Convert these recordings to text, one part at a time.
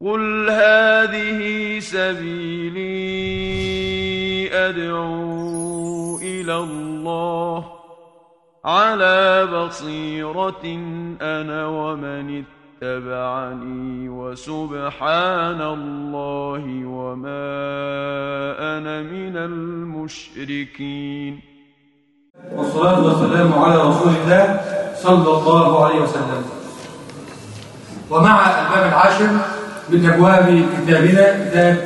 قل هذه سبيلي أدعو إلى الله على بصيرة أنا ومن اتبعني وسبحان الله وما أنا من المشركين والصلاة والسلام على رسول الله صلى الله عليه وسلم. ومع الباب العاشر من أبواب كتابنا كتاب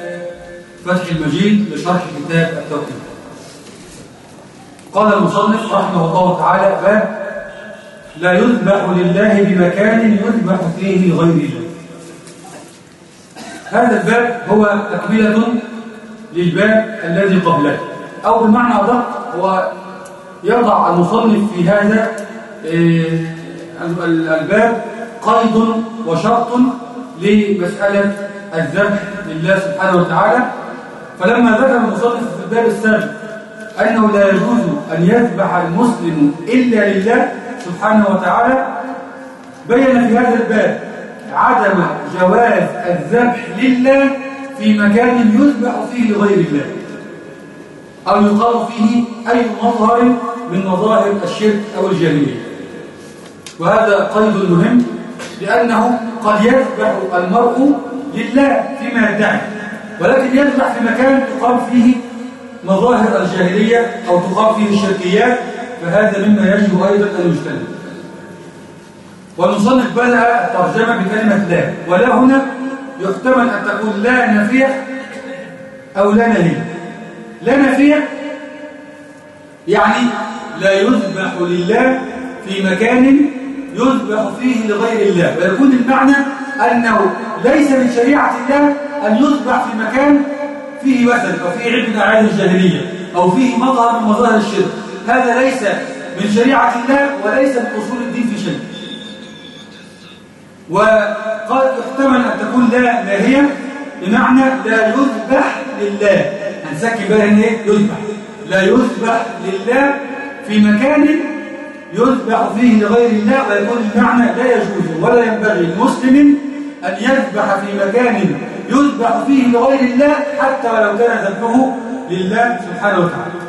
فتح المجيد لشرح كتاب التوحيد. قال المصنف رحمه الله تعالى باب لا يذبح لله بمكان يذبح فيه لغير الله هذا الباب هو تكملة للباب الذي قبله. أو بالمعنى أدق هو يضع المصنف في هذا الباب قيد وشرط لمسألة الذبح لله سبحانه وتعالى. فلما ذكر المصنف في الباب السابق أنه لا يجوز أن يذبح المسلم إلا لله سبحانه وتعالى بين في هذا الباب عدم جواز الذبح لله في مكان يذبح فيه لغير الله أو يقال فيه أي مظهر من مظاهر الشرك أو الجاهلية. وهذا قيد مهم لأنه قد يذبح المرء لله فيما يدعي ولكن يذبح في مكان تقام فيه مظاهر الجاهلية أو تقام فيه الشركيات فهذا مما يجب أيضا أن يجتنب. والمصنف بدأ الترجمة بكلمة لا ولا هنا يحتمل أن تكون لا نافية أو لا نهية لا نافية يعني لا يذبح لله في مكان يذبح فيه لغير الله. ويكون المعنى أنه ليس من شريعة الله أن يذبح في مكان فيه وثن أو فيه عيد من الجاهلية أو فيه مظهر من مظاهر الشرك. هذا ليس من شريعة الله وليس من أصول الدين في شيء. وقد يحتمل أن تكون لا ناهية بمعنى لا يذبح لله. هنسكن بقى إيه يذبح. لا يذبح لله في مكان يذبح فيه لغير الله ويكون المعنى لا يجوز ولا ينبغي لمسلم أن يذبح في مكان يذبح فيه لغير الله حتى ولو كان ذبحه لله سبحانه وتعالى.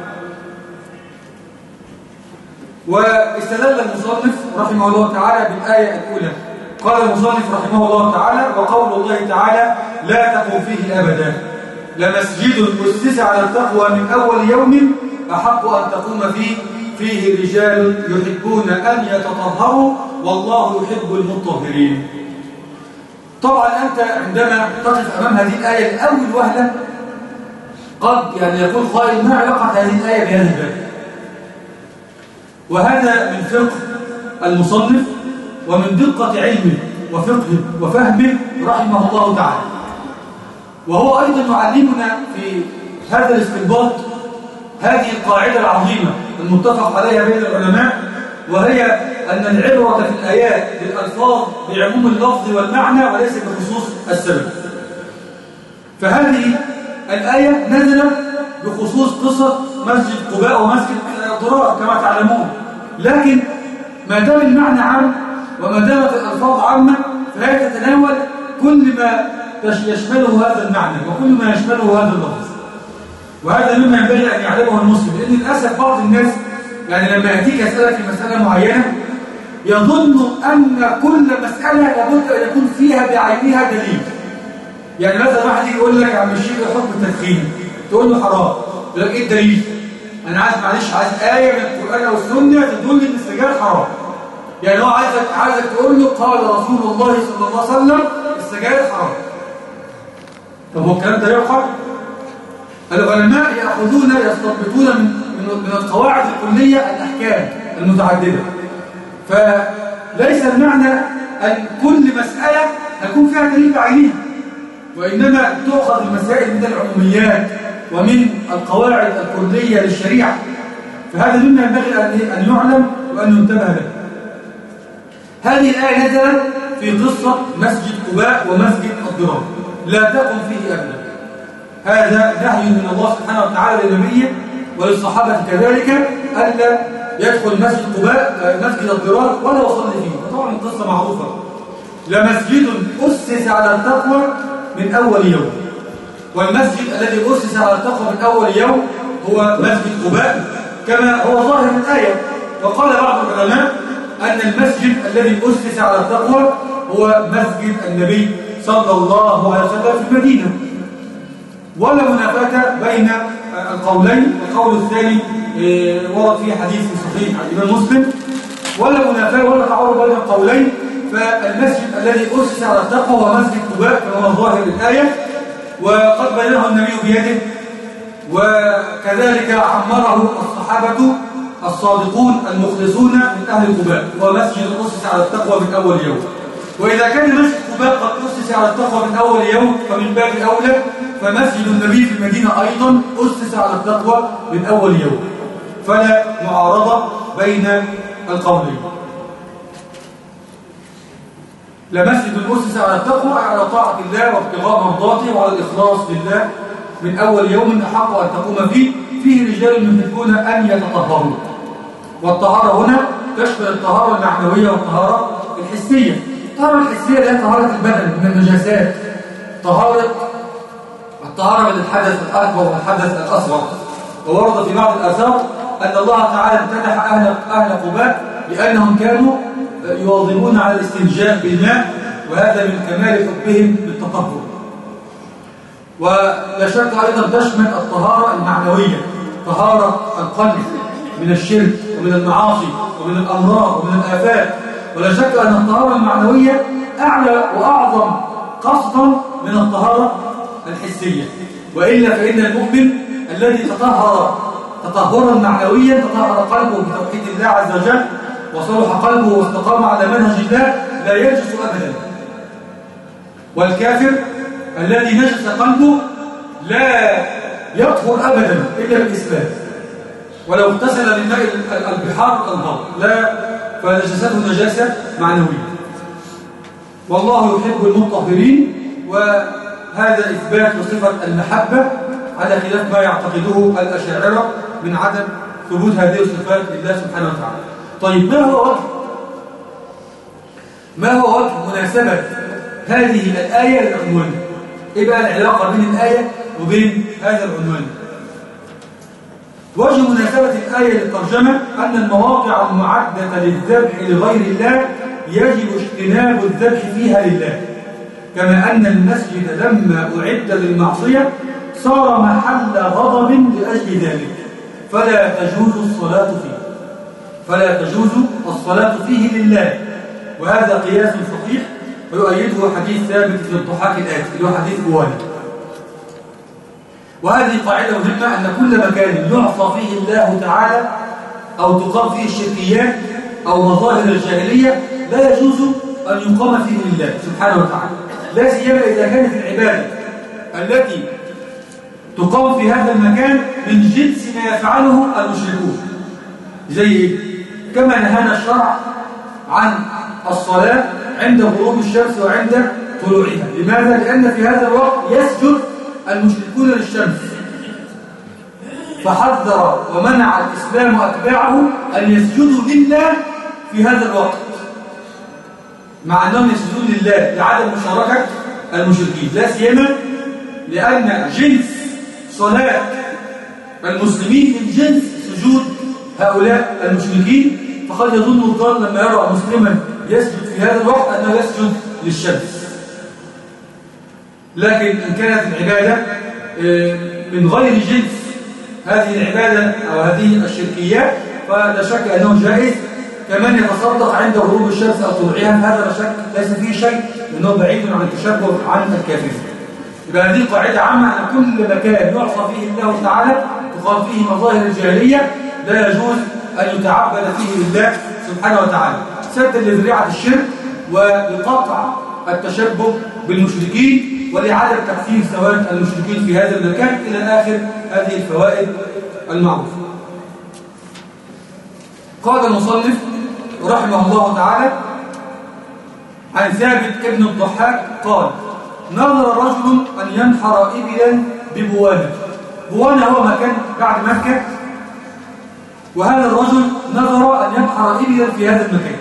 واستدل المصنف رحمه الله تعالى بالآية الأولى. قال المصنف رحمه الله تعالى وقول الله تعالى لا تقم فيه أبدا. لمسجد أسس على التقوى من أول يوم أحق أن تقوم فيه فيه رجال يحبون أن يتطهروا والله يحب المطهرين. طبعا أنت عندما تقف أمام هذه الآية لأول وهلة قد يعني يقول قائل ما علاقة هذه الآية بهذا الباب؟ وهذا من فقه المصنف ومن دقة علمه وفقهه وفهمه رحمه الله تعالى. وهو أيضا يعلمنا في هذا الاستنباط هذه القاعدة العظيمة المتفق عليها بين العلماء وهي أن العبرة في الآيات بالألفاظ بعموم اللفظ والمعنى وليس بخصوص السبب. فهذه الآية نزلت بخصوص قصة مسجد قباء ومسجد ضرار كما تعلمون. لكن ما دام المعنى عام وما دامت الألفاظ عامة فهي تتناول كل ما يشمله هذا المعنى وكل ما يشمله هذا اللفظ. وهذا مما ينبغي أن يعلمه المسلم لأن للأسف بعض الناس يعني لما يأتيك يسألك في مسألة معينة يظن أن كل مسألة لابد أن يكون فيها بعينها دليل. يعني مثلا واحد يقول لك يا عم الشيخ حكم التدخين تقول له حرام يقول لك إيه الدليل؟ أنا عايز معلش عايز آية من القرآن أو السنة تدل إن السجاير حرام. يعني هو عايزك عايزك تقول له قال رسول الله صلى الله عليه وسلم السجاير حرام. طب هو الكلام ده يقع العلماء يأخذون يستنبطون من القواعد الكلية الأحكام المتعددة. فليس المعنى أن كل مسألة يكون فيها دليل بعينها وإنما تؤخذ المسائل من العموميات ومن القواعد الكلية للشريعة. فهذا مما ينبغي أن يعلم وأن ينتبه له. هذه الآية نزلت في قصة مسجد قباء ومسجد الضرار لا تقم فيه ابدا. هذا نهي من الله سبحانه وتعالى لنبيه وللصحابة كذلك ألا يدخل مسجد قباء مسجد الضرار ولا يصلي فيه. طبعا القصة معروفة. لمسجد أسس على التقوى من أول يوم. والمسجد الذي أسس على التقوى من أول يوم هو مسجد قباء كما هو ظاهر الآية وقال بعض العلماء أن المسجد الذي أسس على التقوى هو مسجد النبي صلى الله عليه وسلم في المدينة. ولا منافاة بين القولين القول الثاني آه، ورد فيه حديث صحيح عن الإمام مسلم. ولا منافاة ولا تعارض بين القولين فالمسجد الذي أسس على التقوى هو مسجد قباء كما هو ظاهر الآية. وقد بناه النبي بيده. وكذلك عمره الصحابة الصادقون المخلصون من أهل قباء هو مسجد أسس على التقوى من أول يوم. وإذا كان مسجد قباء قد أسس على التقوى من أول يوم فمن باب أولى فمسجد النبي في المدينة أيضا أسس على التقوى من أول يوم. فلا معارضة بين القولين لمسجد أسس على التقوى على طاعة الله وابتغاء مرضاته وعلى الإخلاص لله من أول يوم أحق أن تقوم فيه. فيه رجال يحبون أن يتطهروا. والطهارة هنا تشمل الطهارة المعنوية والطهارة الحسية. الطهارة الحسية هي طهارة البدن من النجاسات. طهارة الطهارة من الحدث الأكبر والحدث الأصغر. وورد في بعض الآثار أن الله تعالى امتدح أهل, أهل قباء لأنهم كانوا يواظبون على الاستنجاء بالماء وهذا من كمال حبهم للتطهر. ولا شك أيضا تشمل الطهارة المعنوية طهارة القلب من الشرك ومن المعاصي ومن الأمراض ومن الآفات. ولا شك أن الطهارة المعنوية أعلى وأعظم قصدا من الطهارة الحسية. وإلا فإن المؤمن الذي تطهر تطهرا معنويا تطهر قلبه بتوحيد الله عز وجل وصلح قلبه واستقام على منهج الله لا ينجس أبدا. والكافر الذي نجس قلبه لا يطهر أبدا إلا بالإسلام ولو اغتسل من البحار الأنهار. لا فنجسته نجاسة معنوية. والله يحب المطهرين وهذا إثبات لصفة المحبة على خلاف ما يعتقده الأشاعرة من عدم ثبوت هذه الصفات لله سبحانه وتعالى. طيب ما هو وجه؟ ما هو وجه مناسبة هذه الآية للعنوان إيه بقى العلاقة بين الآية وبين هذا العنوان. وجه مناسبة الآية للترجمة أن المواقع المعدة للذبح لغير الله يجب اجتناب الذبح فيها لله. كما أن المسجد لما أعد للمعصية صار محل غضب لأجل ذلك. فلا تجوز الصلاة فيه. فلا تجوز الصلاة فيه لله. وهذا قياس صحيح ويؤيده حديث ثابت في الضحاك الآتي. اللي هو حديث بوالي وهذه قاعدة مهمة أن كل مكان يعصى فيه الله تعالى أو تقام فيه الشركيات أو مظاهر الجاهلية لا يجوز أن يقام فيه لله سبحانه وتعالى. لا سيما إذا كانت العبادة التي تقام في هذا المكان من جنس ما يفعله المشركون. زي كما نهانا الشرع عن الصلاة عند غروب الشمس وعند طلوعها. لماذا؟ لأن في هذا الوقت يسجد المشركون للشمس. فحذر ومنع الإسلام أتباعه أن يسجدوا لله في هذا الوقت. مع أنهم يسجدون لله لعدم مشاركة المشركين. لا سيما لأن جنس صلاة المسلمين من جنس سجود هؤلاء المشركين. فقد يظن الظن لما يرى مسلما يسجد في هذا الوقت أنه يسجد للشمس. لكن إن كانت العبادة آه، من غير جنس هذه العبادة أو هذه الشركيات فلا شك أنه جائز. كمن يتصدق عند غروب الشمس أو طلوعها هذا لا شك ليس فيه شيء لأنه بعيد عن التشبه عن الكافرين. يبقى هذه قاعدة عامة أن كل مكان يعصى فيه الله تعالى تقام فيه مظاهر الجاهلية. لا يجوز أن يتعبد فيه لله سبحانه وتعالى. سدا لذريعة الشرك ولقطع التشبه بالمشركين ولعدم تكثير سواد المشركين في هذا المكان إلى آخر هذه الفوائد المعروفة. قال المصنف رحمه الله تعالى عن ثابت ابن الضحاك قال نظر رجل أن ينحر إبلا ببوانة بوانة هو مكان بعد مكة. وهذا الرجل نظر أن ينحر إبلا في هذا المكان.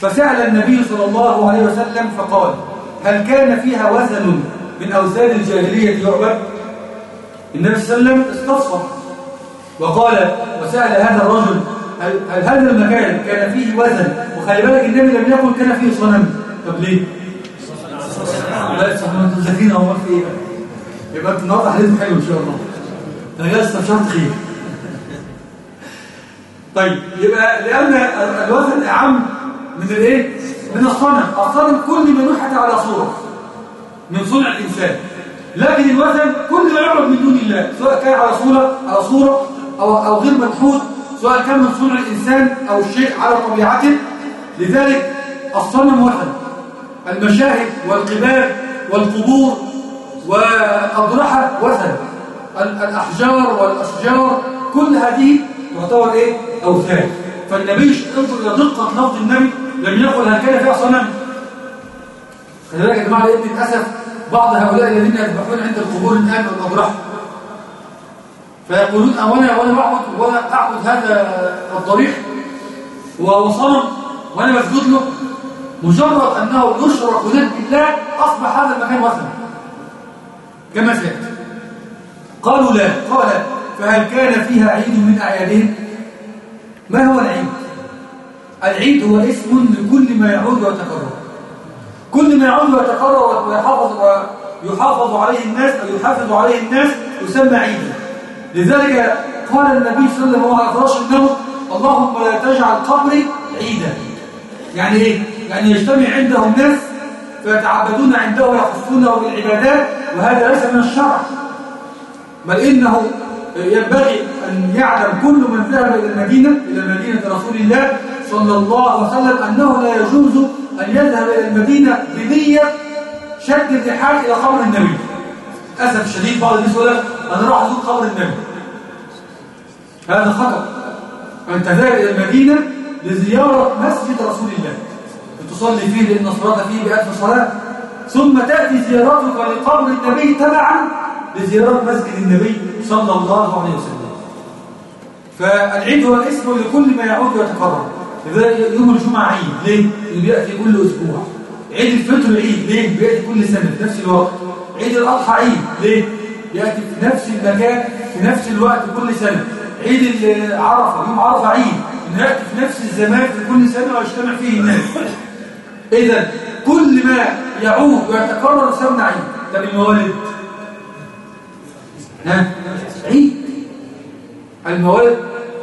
فسأل النبي صلى الله عليه وسلم فقال هل كان فيها وزن من أوثان الجاهلية يعبد النبي صلى الله عليه وسلم استصفر وقال وسأل هذا الرجل هل, هل هذا المكان كان فيه وزن؟ وخلي بالك النبي لم يقل كان فيه صنم. طب ليه؟ لا صنم ذاكرين اهو في إيه؟ يبقى النهارده حديث حلو إن شاء الله. ده جاي استبشرت خير. طيب يبقى لأن الوزن أعم من الايه؟ من الصنم. الصنم كل ما نحت على صورة. من صنع الإنسان. لكن الوثن كل ما يعبد من دون الله. سواء كان على صورة على صورة أو, أو غير منحوت سواء كان من صنع الإنسان أو الشيء على طبيعته لذلك الصنم وثن. المشاهد والقباب والقبور والأضرحة وثن. الأحجار والأشجار. كل هذه تعتبر إيه؟ أوثان. فالنبي انظر إلى دقة لفظ النبي لم يقل كان فيها صنم. خلي بالك يا جماعة لأن للأسف بعض هؤلاء الذين يذبحون عند القبور الآن والأضرحة فيقولون أولا وأنا بعبد وأنا أعبد هذا الضريح وهو صنم وأنا مسجود له مجرد أنه يشرك هناك بالله أصبح هذا المكان وثنا. كما سيأتي. قالوا لا. قال فهل كان فيها عيد من أعيادهم؟ ما هو العيد؟ العيد هو اسم لكل ما يعود ويتكرر. كل ما يعود ويتكرر ويحافظ ويحافظ عليه الناس أو يحافظ عليه الناس يسمى عيدا. لذلك قال النبي صلى الله عليه وسلم على فراش اللهم لا تجعل قبري عيدا. يعني إيه؟ يعني يجتمع عنده الناس فيتعبدون عنده ويخصونه بالعبادات وهذا ليس من الشرع. بل إنه ينبغي أن يعلم كل من ذهب إلى المدينة إلى مدينة رسول الله صلى الله عليه وسلم أنه لا يجوز أن يذهب إلى المدينة بنية شد الرحال إلى قبر النبي. أسف الشديد بعض الناس يقول أنا راح أزور قبر النبي. هذا خطأ. أنت ذاهب إلى المدينة لزيارة مسجد رسول الله. تصلي فيه لأن الصلاة فيه بألف صلاة. ثم تأتي زيارتك لقبر النبي تبعا لزيارة مسجد النبي صلى الله عليه وسلم. فالعيد هو اسم لكل ما يعود ويتكرر. لذلك يوم الجمعة عيد ليه؟ اللي بيأتي كل أسبوع. عيد الفطر عيد ليه؟ بيأتي كل سنة في نفس الوقت. عيد الأضحى عيد ليه؟ يأتي في نفس المكان في نفس الوقت كل سنة. عيد عرفة يوم عرفة عيد إنه يأتي في نفس الزمان في كل سنة ويجتمع فيه الناس. إذا كل ما يعود ويتكرر يسمى عيد. طب الموالد ها؟ عيد. الموالد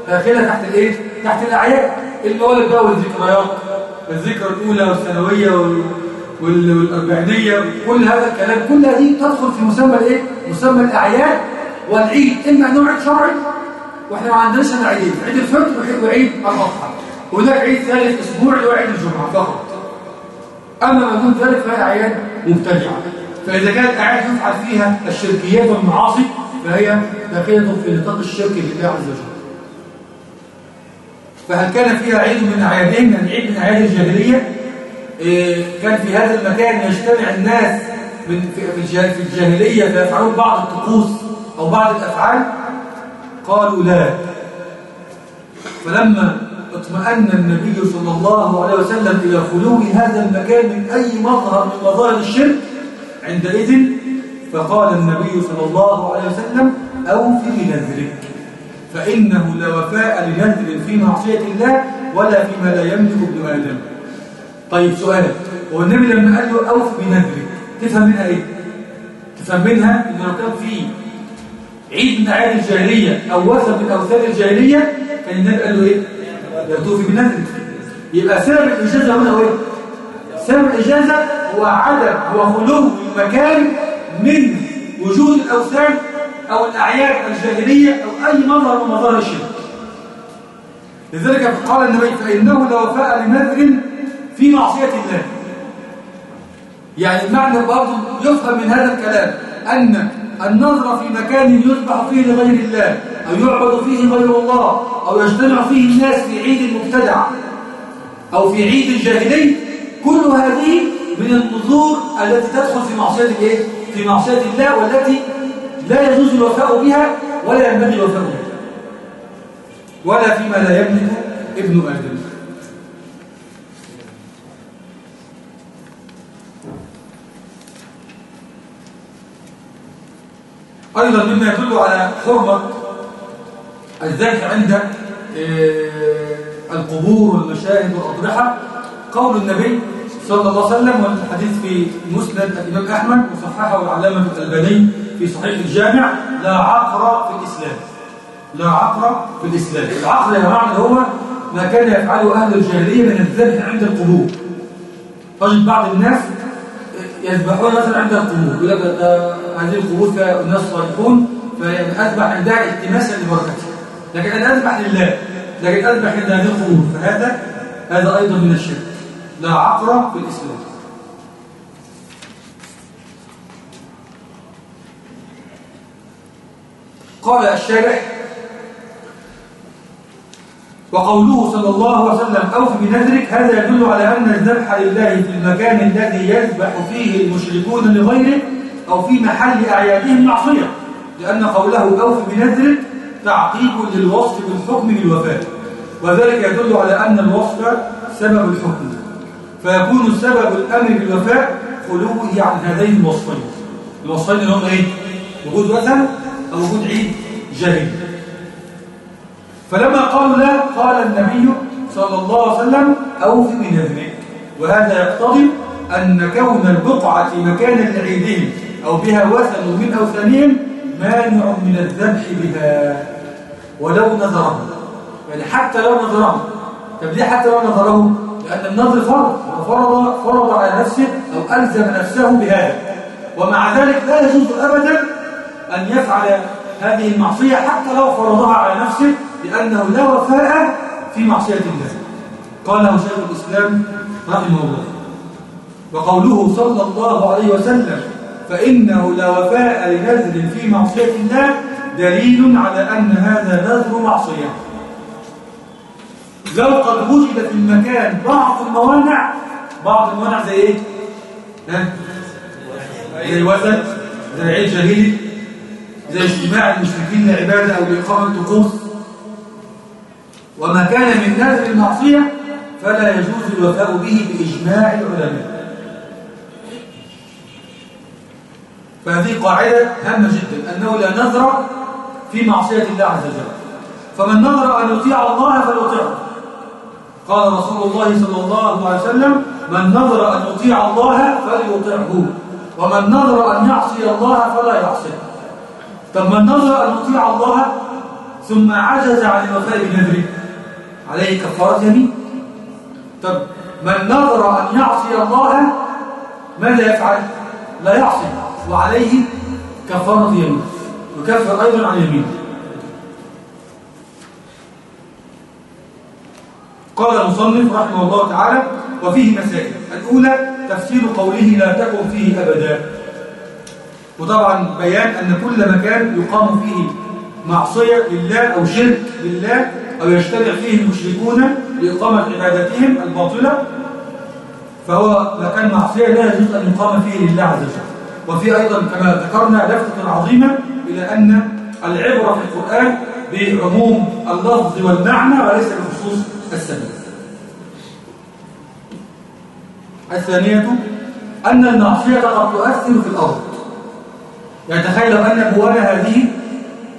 داخلة تحت الايه؟ تحت الأعياد. الموالد بقى والذكريات. الذكرى الأولى والثانوية والأربعينية. كل هذا الكلام كل هذه تدخل في مسمى الايه؟ مسمى الأعياد والعيد. إما نوع شرعي وإحنا ما عندناش الا عيدين عيد الفطر وعيد الأضحى. وهناك عيد ثالث اسبوعي وعيد الجمعة فقط. أما ما دون ذلك فهي أعياد مبتدعة. فإذا كانت اعياد يفعل فيها الشركيات والمعاصي فهي داخلة في نطاق الشرك بالله عز وجل. فهل كان فيها عيد من اعيادهم يعني عيد من أعياد الجاهلية؟ إيه كان في هذا المكان يجتمع الناس من في الجاهلية فيفعلون بعض الطقوس أو بعض الأفعال؟ قالوا لا. فلما اطمأن النبي صلى الله عليه وسلم إلى خلو هذا المكان من أي مظهر من مظاهر الشرك عندئذ فقال النبي صلى الله عليه وسلم أوف بنذرك فإنه لا وفاء لنذر في معصية الله ولا فيما لا يملك ابن آدم طيب سؤال هو النبي لما قال له أوف بنذرك تفهم منها إيه؟ تفهم منها إن كان في عيد من أعياد الجاهلية أو وثن من أوثان الجاهلية كان النبي قال له إيه؟ يغدوه بنذرك يبقى سبب الإجازة هنا هو إيه؟ سبب الإجازة هو عدم هو خلو المكان من وجود الأوثان أو الأعياد الجاهلية أو أي مظهر من مظاهر الشرك لذلك قال النبي فإنه لا وفاء لنذر في معصية الله يعني المعنى برضه يفهم من هذا الكلام أن النظر في مكان يذبح فيه لغير الله أو يعبد فيه غير الله أو يجتمع فيه الناس في عيد المبتدع أو في عيد الجاهلي كل هذه من النذور التي تدخل في معصية الإيه؟ في معصية الله والتي لا يجوز الوفاء بها ولا ينبغي الوفاء بها. ولا فيما لا يملك ابن آدم. أيضا مما يدل على حرمة الذات عند آه، القبور والمشاهد والأضرحة قول النبي صلى الله عليه وسلم والحديث في مسند الإمام أحمد وصححه العلامة الألباني في صحيح الجامع لا عقر في الإسلام. لا عقر في الإسلام. العقر يا معنى هو ما كان يفعله أهل الجاهلية من الذبح عند القبور تجد بعض الناس يذبحون مثلا عند القبور يقول لك هذه القبور فيها الناس صالحون فأذبح عندها التماسا لبركتها لكن أنا أذبح لله لكن أذبح عند هذه القبور فهذا هذا أيضا من الشرك. لا عقر في الإسلام. قال الشارح وقوله صلى الله عليه وسلم أوف بنذرك هذا يدل على أن الذبح لله في المكان الذي يذبح فيه المشركون لغيره أو في محل أعيادهم معصية لأن قوله أوف بنذرك تعقيب للوصف بالحكم بالوفاء وذلك يدل على أن الوصف سبب الحكم. فيكون سبب الأمر بالوفاء خلوه عن هذين الوصفين. الوصفين اللي هم إيه؟ وجود وثن أو وجود عيد جاهلي فلما قالوا لا قال النبي صلى الله عليه وسلم أوف بنذرك وهذا يقتضي أن كون البقعة مكانا لعيدهم أو بها وثن من أوثانهم مانع من الذبح بها. ولو نظرهم يعني حتى لو نظرهم طب ليه حتى لو نظرهم لأن النظر فرض. وفرض فرض على نفسه أو ألزم نفسه بهذا. ومع ذلك لا يجوز أبدا أن يفعل هذه المعصية حتى لو فرضها على نفسه لأنه لا وفاء في معصية الله. قاله شيخ الإسلام رحمه الله. وقوله صلى الله عليه وسلم فإنه لا وفاء لنذر في معصية الله دليل على أن هذا نذر معصية. لو قد وجد في المكان بعض الموانع بعض الموانع زي إيه؟ ها؟ زي الوثن زي عيد جاهلي زي اجتماع المشركين لعبادة أو لإقامة طقوس وما كان من نذر المعصية فلا يجوز الوفاء به بإجماع العلماء فهذه قاعدة هامة جدا أنه لا نذر في معصية الله عز وجل فمن نذر أن يطيع الله فليطيعه قال رسول الله صلى الله عليه وسلم من نذر أن يطيع الله فليطيعه ومن نذر أن يعصي الله فلا يعصيه. طب من نذر أن يطيع الله ثم عجز عن الوفاء بنذره. عليه كفارة يمين. طب من نذر أن يعصي الله ماذا يفعل؟ لا يعصي وعليه كفارة يمين. يكفر أيضا عن يمين قال المصنف رحمه الله تعالى وفيه مسائل. الأولى تفسير قوله لا تكن فيه أبدا. وطبعا بيان أن كل مكان يقام فيه معصية لله أو شرك لله أو يجتمع فيه المشركون لإقامة عبادتهم الباطلة. فهو مكان معصية لا يجوز أن يقام فيه لله عز وجل. وفي أيضا كما ذكرنا لفتة عظيمة إلى أن العبرة في القرآن بعموم اللفظ والمعنى وليس بخصوص السبب. الثانية أن المعصية قد تؤثر في الأرض. يعني تخيل لو أن بوانا هذه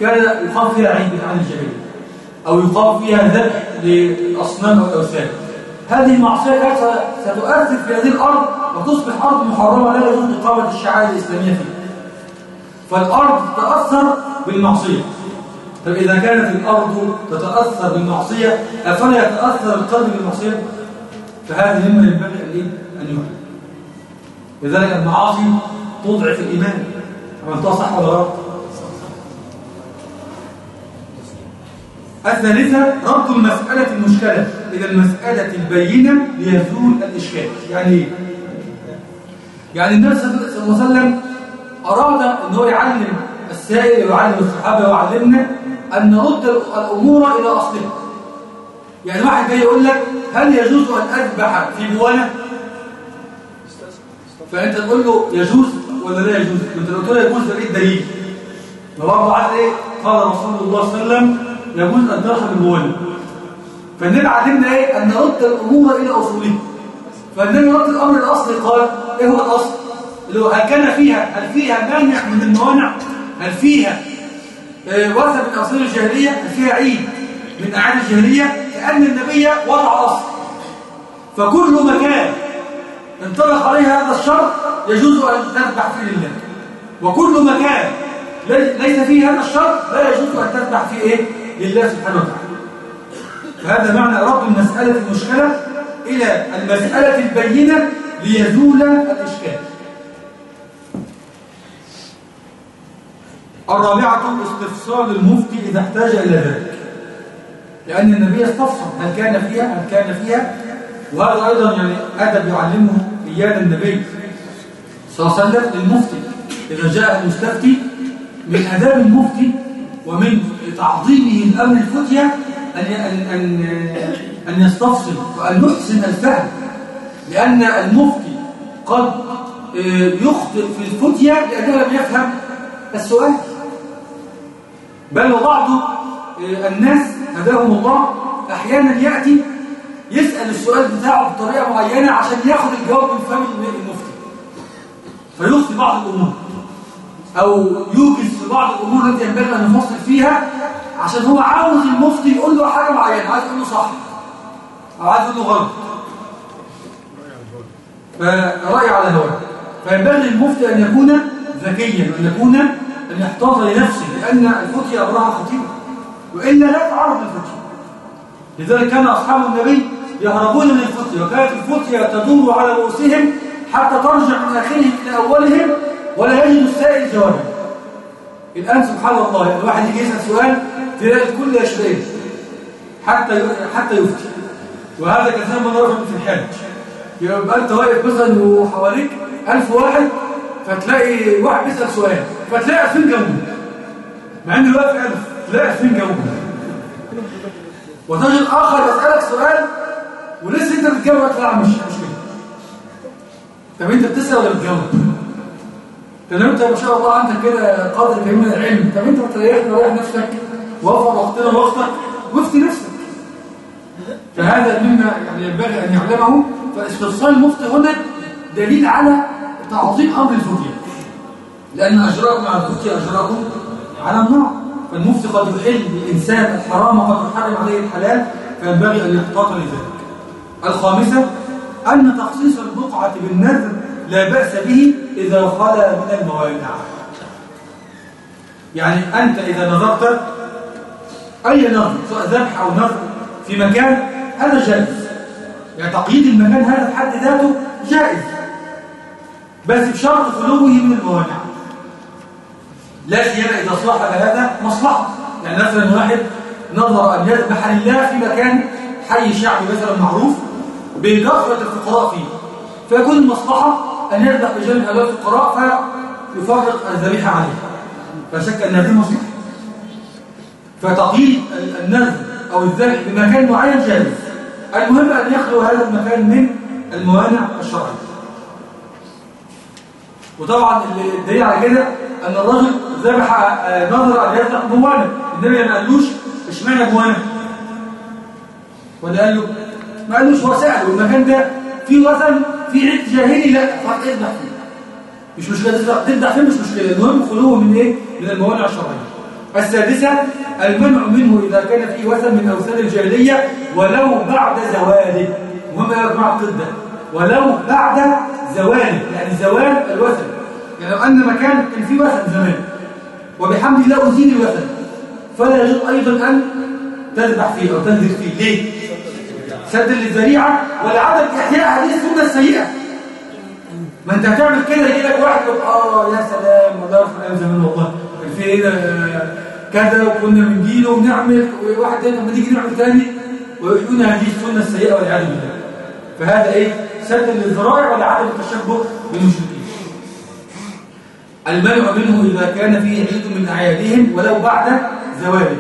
كان يقام فيها عيد عن الجاهلية أو يقام فيها ذبح للأصنام أو الأوثان هذه المعصية كانت ستؤثر في هذه الأرض وتصبح أرض محرمة لا يجوز إقامة الشعائر الإسلامية فيها. فالأرض تتأثر بالمعصية. طب إذا كانت الأرض تتأثر بالمعصية أفلا يتأثر القلب بالمعصية؟ فهذه مما ينبغي أن يعلم. لذلك المعاصي تضعف الإيمان. عملتها صح ولا غلط الثالثة رد المسألة المشكلة. إلى المسألة البينة ليزول الإشكال. يعني يعني النبي صلى الله عليه وسلم أراد أن هو يعلم السائل ويعلم الصحابة ويعلمنا أن نرد الأمور إلى أصلها. يعني واحد جاي يقول لك هل يجوز أن أذبح في بوانا؟ فأنت تقول له يجوز ولا لا يجوز؟ انت لو قلت له يجوز إيه الدليل فبرضه عايز إيه؟ قال رسول الله صلى الله عليه وسلم يجوز أن ترحم البوانا فالنبي علمنا إيه؟ أن نرد الأمور إلى أصولها. فالنبي رد الأمر الأصلي قال إيه هو الأصل؟ اللي هو هل كان فيها هل فيها مانع من الموانع؟ هل فيها آه، وثن من أوثان الجاهلية هل فيها عيد من أعياد الجاهلية كأن النبي وضع أصل. فكل مكان انطلق عليه هذا الشر يجوز أن تذبح فيه لله. وكل مكان ليس فيه هذا الشر لا يجوز أن تذبح فيه إيه؟ لله سبحانه وتعالى. فهذا معنى رب المسألة المشكلة إلى المسألة البينة ليزول الإشكال. الرابعة استفصال المفتي إذا احتاج إلى ذلك. لأن النبي استفصل هل كان فيها هل كان فيها؟ وهذا أيضا يعني أدب يعلمه إيانا النبي صلى الله عليه وسلم للمفتي. إذا جاء المستفتي من أداب المفتي ومن تعظيمه الأمر الفتية أن أن أن يستفصل وأن يحسن الفهم. لأن المفتي قد آه، يخطئ في الفتية لأنه لم يفهم. السؤال بل وبعض آه، الناس هداهم الله أحيانا يأتي يسأل السؤال بتاعه بطريقة معينة عشان ياخد الجواب من فم المفتي. فيخطي بعض الأمور. أو يوجد في بعض الأمور التي ينبغي أن نفصل فيها عشان هو عاوز المفتي يقول له حاجة معينة عايز يقول له صح أو عايز يقول له غلط. فرأي على هواه فينبغي للمفتي أن يكون ذكيا وأن يكون أن يحتاط لنفسه لأن الفتية أمرها خطيرة وإلا لا تعرف الفتية. لذلك كان أصحاب النبي يهربون من الفتية وكانت الفتية تدور على رؤوسهم حتى ترجع من آخرهم إلى أولهم ولا يجد السائل جوابا. الآن سبحان الله الواحد يجي يسأل سؤال تلاقي الكل يشبه حتى حتى يفتي. وهذا كثير من رجل في الحج يبقى أنت واقف مثلا وحواليك ألف واحد فتلاقي واحد بيسأل سؤال فتلاقي 2000 جنبه مع إن الواقف ألف تلاقي 2000 جنبه وتجد آخر يسألك سؤال ولسه أنت بتجاوب لا مش مش كده. طب أنت بتسأل ولا بتجاوب؟ طب أنت ما شاء الله عندك كده قدر كبير من العلم طب أنت بتريحنا وريح نفسك وفر وقتنا ووقتك وافتي نفسك. فهذا مما يعني ينبغي أن يعلمه. فاستفصال المفتي هنا دليل على تعظيم أمر الفتية لأن اجراكم على الفتية اجراكم على النار فالمفتي قد يحل للإنسان الحرام وقد يحرم عليه الحلال فينبغي أن يحتاط لذلك. الخامسة أن تخصيص البقعة بالنذر لا بأس به إذا خلا من الموانع يعني أنت إذا نظرت أي نظر سواء ذبح أو نظر في مكان هذا جائز. يعني تقييد المكان هذا بحد ذاته جائز. بس بشرط خلوه من الموانع لا سيما إذا صاحب هذا مصلحة. يعني مثلا واحد نظر أن يذبح لله في مكان حي شعبي مثلا معروف بكثرة الفقراء فيه. فيكون المصلحة أن يذبح بجانب هؤلاء الفقراء فيفرق الذبيحة عليه. فشك أن هذه مصلحة. فتقييد النذر أو الذبح بمكان معين جائز. المهم أن يخلو هذا المكان من الموانع الشرعية. وطبعا الدليل على كده أن الرجل ذبح آه، نظر أن يذبح موانع النبي ما قالوش اشمعنى موانع ولا قال له ما قالوش هو سأله المكان ده فيه وثن في عيد جاهلي لا فقط اذبح فيه. مش مشكلة تذبح فيه مش مشكلة. المهم خلوه من إيه؟ من الموانع الشرعية. السادسة المنع منه إذا كان فيه وثن من أوثان الجاهلية ولو بعد زواله يا جماعة؟ القدة. ولو بعد زواله يعني زوال الوثن. يعني لو أن مكان كان فيه وثن زمان وبحمد الله أزيل الوثن فلا يجب أيضا أن تذبح فيه أو تنذر فيه. ليه؟ سد للذريعة ولعدم إحياء هذه السنة السيئة. ما أنت هتعمل كده يجي لك واحد يقول آه يا سلام والله يرحم أيام زمان والله. كان في هنا كذا وكنا بنجيله ونعمل وواحد تاني لما نيجي نعمل تاني؟ ويحيون هذه السنة السيئة والعياذ بالله. فهذا إيه؟ سد للذرائع ولعدم التشبه بالمشركين. المنع منه إذا كان فيه عيد من أعيادهم ولو بعد زواله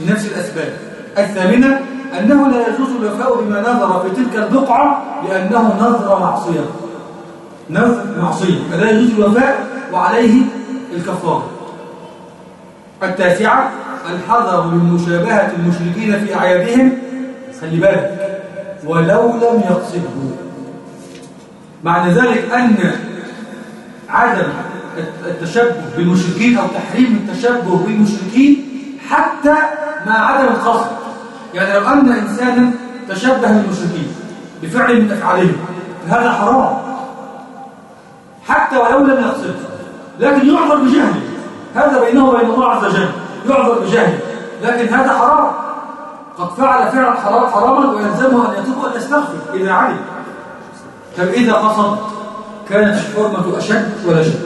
لنفس الأسباب. الثامنة أنه لا يجوز الوفاء بما نظر في تلك البقعة لأنه نظر معصية. نظر معصية. فلا يجوز الوفاء وعليه الكفارة. التاسعة الحذر من مشابهة المشركين في أعيادهم. خلي بالك. ولو لم يقصده معنى ذلك أن عدم التشبه بالمشركين أو تحريم التشبه بالمشركين حتى مع عدم القصد يعني لو أن إنسانا تشبه بالمشركين بفعل من أفعالهم فهذا حرام. حتى ولو لم يقصد لكن يعذر بجهله. هذا بينه وبين الله عز وجل يعذر بجهله. لكن هذا حرام. قد فعل فعلا حراما ويلزمه أن يتوب وأن يستغفر إذا علم. طب إذا قصد كانت الحرمة أشد ولا شد؟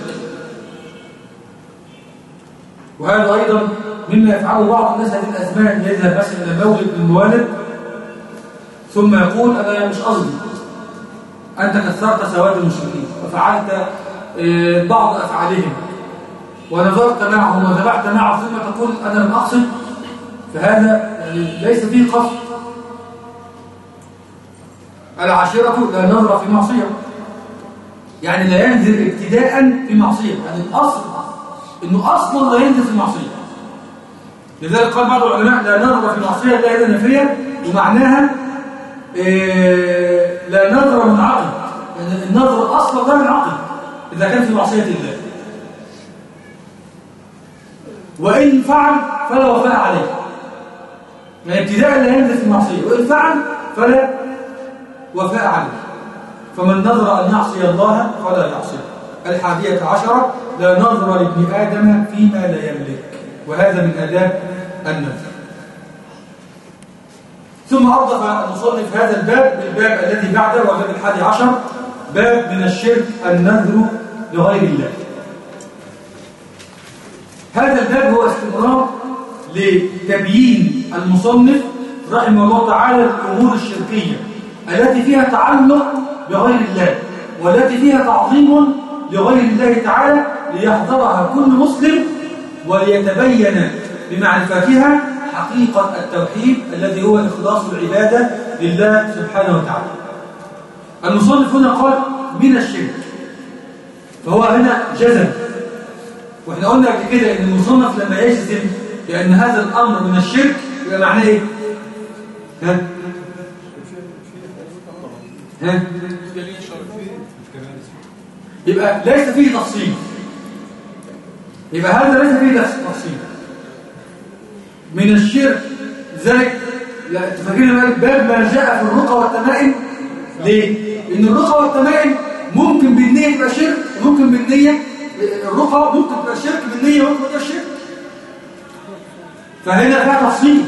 وهذا أيضا مما يفعله بعض الناس هذه الأزمان يذهب مثلا إلى مولد من الموالد ثم يقول أنا مش قصدي أنت كثرت سواد المشركين وفعلت آه، بعض أفعالهم ونظرت معهم وذبحت معهم ثم تقول أنا لم أقصد؟ فهذا يعني ليس فيه قصد. العاشرة لا نظر في معصية. يعني لا ينزل ابتداء في معصية. يعني الأصل إنه أصلا لا ينزل في معصية. لذلك قال بعض العلماء لا نظر في معصية لا إذا نفية ومعناها إيه لا نظر منعقد يعني النظر أصلا لا منعقد إذا كان في معصية الله. وإن فعل فلا وفاء عليه. يعني ابتداء لا ينزل في المعصية وإن فعل فلا وفاء عليه فمن نظر أن يعصي الله فلا يعصيه الحادية عشرة لا نظر لابن آدم فيما لا يملك. وهذا من آداب النذر ثم أردف المصنف هذا الباب بالباب الذي بعده وباب الحادي عشر. باب من الشرك النذر لغير الله. هذا الباب هو استمرار لتبيين المصنف رحمه الله تعالى الأمور الشركية. التي فيها تعلق بغير الله والتي فيها تعظيم لغير الله تعالى ليحضرها كل مسلم وليتبين بمعرفتها حقيقة التوحيد الذي هو إخلاص العبادة لله سبحانه وتعالى المصنف هنا قال من الشرك فهو هنا جزم وإحنا قلنا قبل كده إن المصنف لما يجزم بأن هذا الأمر من الشرك يبقى معناه إيه؟ ها؟ ها؟ يبقى ليس فيه تفصيل. يبقى هذا ليس فيه تفصيل. من الشرك ذلك تفكرين باب ما جاء في الرقى والتمائم؟ ليه؟ لأن الرقى والتمائم ممكن بالنية تبقى شرك وممكن بالنية الرقى ممكن تبقى شرك بالنية وممكن تبقى شرك. فهنا فيها تفصيل.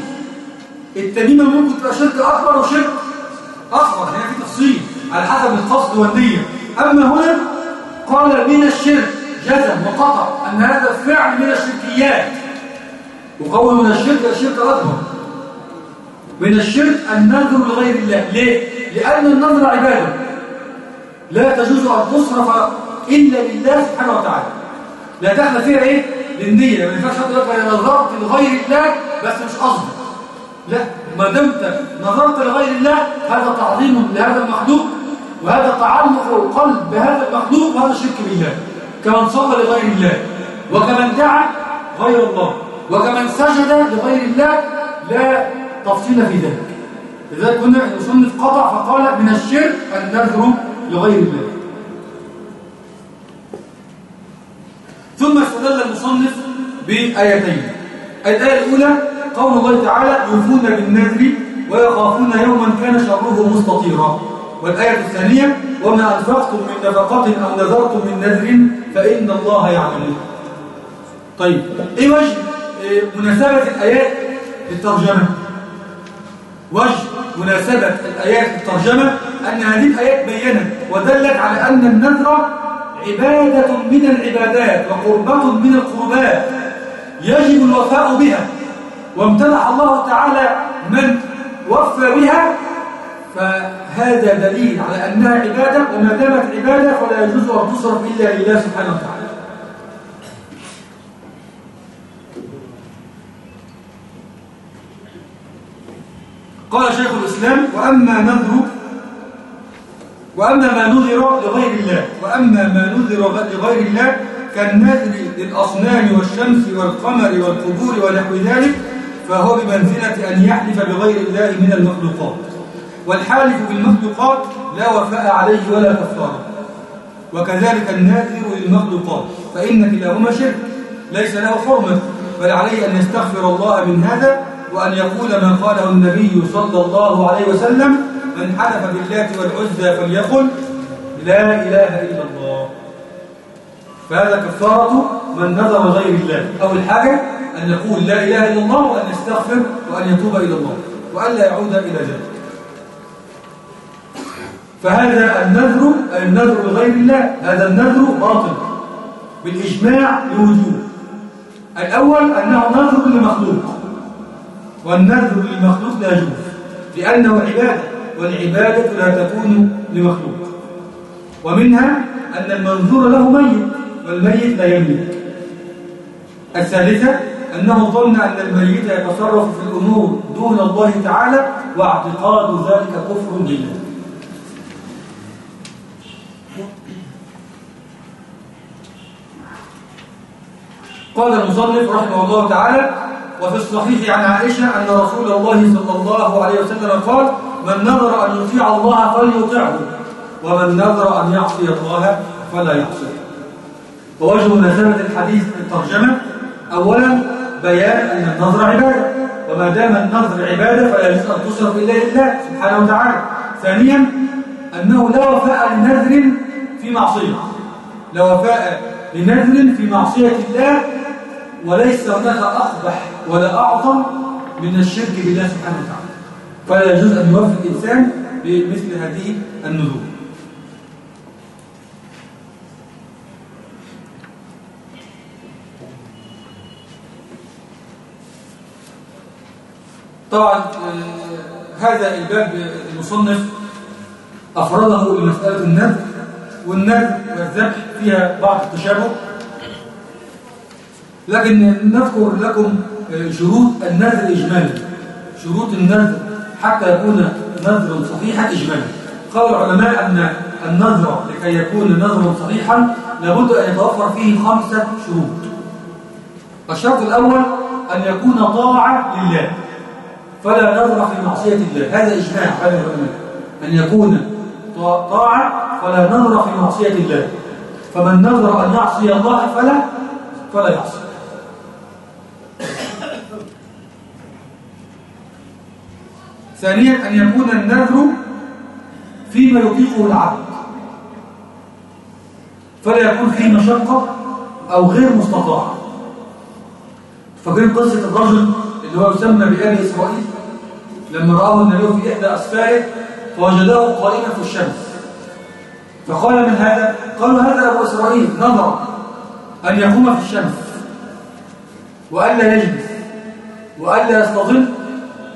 التميمة ممكن تبقى شرك أكبر وشرك أصغر هنا في تفصيل على حسب القصد والنية. أما هنا قال من الشرك جزم وقطع أن هذا فعل من الشركيات. وقول من الشرك الشرك الأكبر من الشرك النذر لغير الله. ليه؟ لأن النذر عبادة. لا تجوز أن تصرف إلا لله سبحانه وتعالى. لا دخل فيها إيه؟ للنية. ما ينفعش حد يقول أنا نظرت لغير الله بس مش قصدي لا ما دمت نظرت لغير الله هذا تعظيم لهذا المخلوق وهذا تعلق القلب بهذا المخلوق وهذا شرك بالله. كمن صلى لغير الله وكمن دعا غير الله وكمن سجد لغير الله لا تفصيل في ذلك. لذلك كنا المصنف قطع فقال من الشرك النذر لغير الله. ثم استدل المصنف بآيتين. الآية الأولى قول الله تعالى يوفون بالنذر ويخافون يوما كان شره مستطيرا. والآية الثانية وما أنفقتم من نفقة أو نذرتم من نذر فإن الله يعلمه طيب إيه وجه مناسبة الآيات للترجمة. وجه مناسبة الآيات للترجمة أن هذه الآيات بينت ودلت على أن النذر عبادة من العبادات وقربة من القربات يجب الوفاء بها. وامتنح الله تعالى من وفى بها فهذا دليل على أنها عبادة وما دامت عبادة فلا يجوز أن تصرف إلا لله سبحانه وتعالى. قال شيخ الإسلام وأما نذر وأما ما نذر لغير الله وأما ما نذر لغير الله كالنذر للأصنام والشمس والقمر والقبور ونحو ذلك فهو بمنزلة أن يحلف بغير الله من المخلوقات. والحالف بالمخلوقات لا وفاء عليه ولا كفارة. وكذلك الناذر للمخلوقات. فإن كلاهما شرك ليس له حرمة. بل عليه أن يستغفر الله من هذا وأن يقول ما قاله النبي صلى الله عليه وسلم من حلف بالله والعزى فليقل لا إله إلا الله فهذا كفارة من نذر غير الله. أول حاجة أن يقول لا إله إلا الله وأن يستغفر وأن يتوب إلى الله وأن لا يعود إلى ذلك فهذا النذر النذر لغير الله هذا النذر باطل بالإجماع لوجوه. الأول أنه نذر لمخلوق والنذر للمخلوق لا يجوز لأنه عبادة والعبادة لا تكون لمخلوق. ومنها أن المنذور له ميت والميت لا يملك الثالثة أنه ظن أن الميت يتصرف في الأمور دون الله تعالى واعتقاد ذلك كفر بالله قال المصنف رحمه الله تعالى وفي الصحيح عن عائشة أن رسول الله صلى الله عليه وسلم قال من نظر أن يطيع الله فليطعه ومن نظر أن يعصي الله فلا يعصيه. ووجه مناسبة الحديث الترجمة أولا بيان أن النظر عبادة وما دام النظر عبادة فلا يجوز أن تصرف إلا لله سبحانه وتعالى. ثانيا أنه لا وفاء لنذر في معصية. لا وفاء لنذر في معصية الله وليس هناك أقبح ولا أعظم من الشرك بالله سبحانه وتعالى. فلا يجوز أن يوفق الإنسان بمثل هذه النذور. طبعا آه، هذا الباب المصنف أفرده لمسألة النذر والنذر والذبح فيها بعض التشابه. لكن نذكر لكم آه، شروط النذر إجمالا. شروط النذر حتى يكون نذرا صحيحا إجمالا. قال العلماء أن النذر لكي يكون نذرا صحيحا لابد أن يتوفر فيه خمسة شروط. الشرط الأول أن يكون طاعة لله. فلا نظر في معصية الله. هذا إجماع هذا العلماء. أن يكون طاعة فلا نظر في معصية الله. فمن نظر أن يعصي الله فلا فلا يعصي. ثانيا أن يكون النذر فيما يطيقه العبد. فلا يكون فيه مشقة أو غير مستطاع فاكرين قصة الرجل اللي هو يسمى بآل إسرائيل لما رآه النبي في إحدى أسفاره فوجده قائما في الشمس. فقال من هذا؟ قالوا هذا أبو إسرائيل نظر أن يقوم في الشمس وألا يجلس وألا يستظل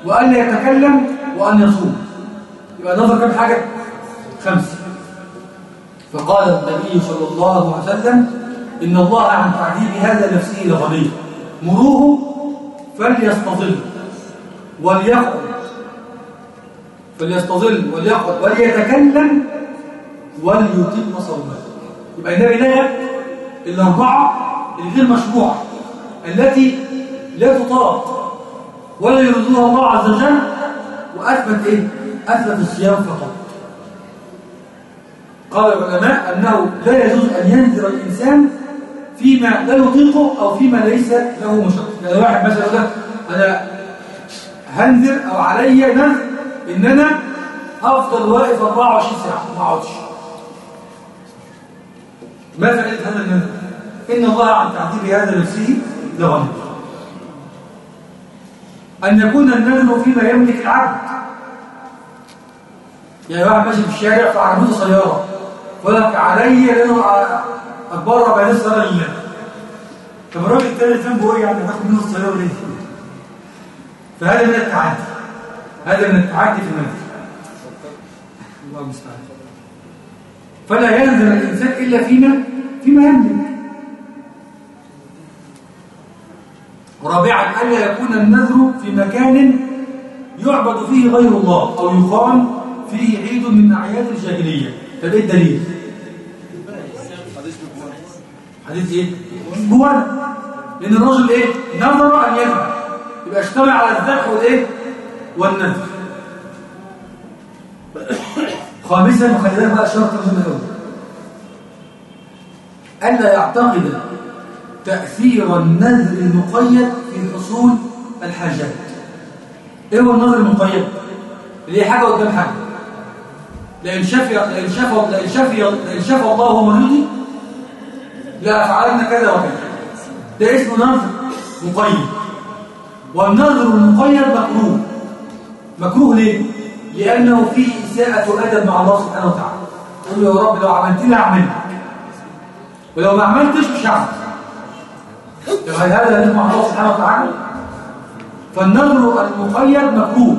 وألا يتكلم وأن يصوم. يبقى نظر كم حاجة؟ خمسة فقال النبي صلى الله عليه وسلم إن الله عن تعذيب هذا نفسه لغني مروه فليستظل وليقعد. فليستظل وليقعد وليتكلم وليتم صومه. يبقى النبي نهى الأربعة الغير مشروعة التي لا تطاق ولا يرضوها الله عز وجل وأثبت إيه؟ أثبت الصيام فقط. قال العلماء أنه لا يجوز أن ينذر الإنسان فيما لا يطيقه أو فيما ليس له مشقة. يعني واحد مثلا يقول أنا هنذر أو علي نذر إن أنا أفضل واقف 24 ساعة ما أقعدش ما فائدة هذا النذر؟ إن الله عن تعذيب هذا نفسه لغني أن يكون النذر فيما يملك العبد. يعني واحد ماشي في الشارع فعربيته سيارة يقول لك علي لأنه أتبرع بهذه السيارة لله طب الراجل الثاني ذنبه إيه يعني؟ هاخد منه السيارة ليه؟ فهذا من التعدي هذا من التعدي في النذر الله المستعان فلا ينذر الإنسان إلا فيما فيما يملك رابعا ألا يكون النذر في مكان يعبد فيه غير الله أو يقام فيه عيد من أعياد الجاهلية طب إيه الدليل؟ حديث إيه؟ جوانا لأن الرجل إيه؟ نذر أن يفعل يبقى اجتمع على الذبح والإيه؟ والنذر. خامسا وخلي بالك بقى شرط مهم قوي ألا يعتقد تأثير النذر المقيد في حصول الحاجات. إيه هو النذر المقيد؟ اللي هي حاجة قدام حاجة. لأن شفي لأن شفى لأن شفي لأن شفى الله مريضي لا فعلنا كذا وكذا. ده اسمه نذر مقيد. والنذر المقيد مكروه. مكروه ليه؟ لأنه فيه إساءة أدب مع الله سبحانه وتعالى. تقول له يا رب لو عملت لي أعمل ولو ما عملتش مش هعمل. يبقى هذا مع الله سبحانه وتعالى؟ فالنذر المقيد مكروه.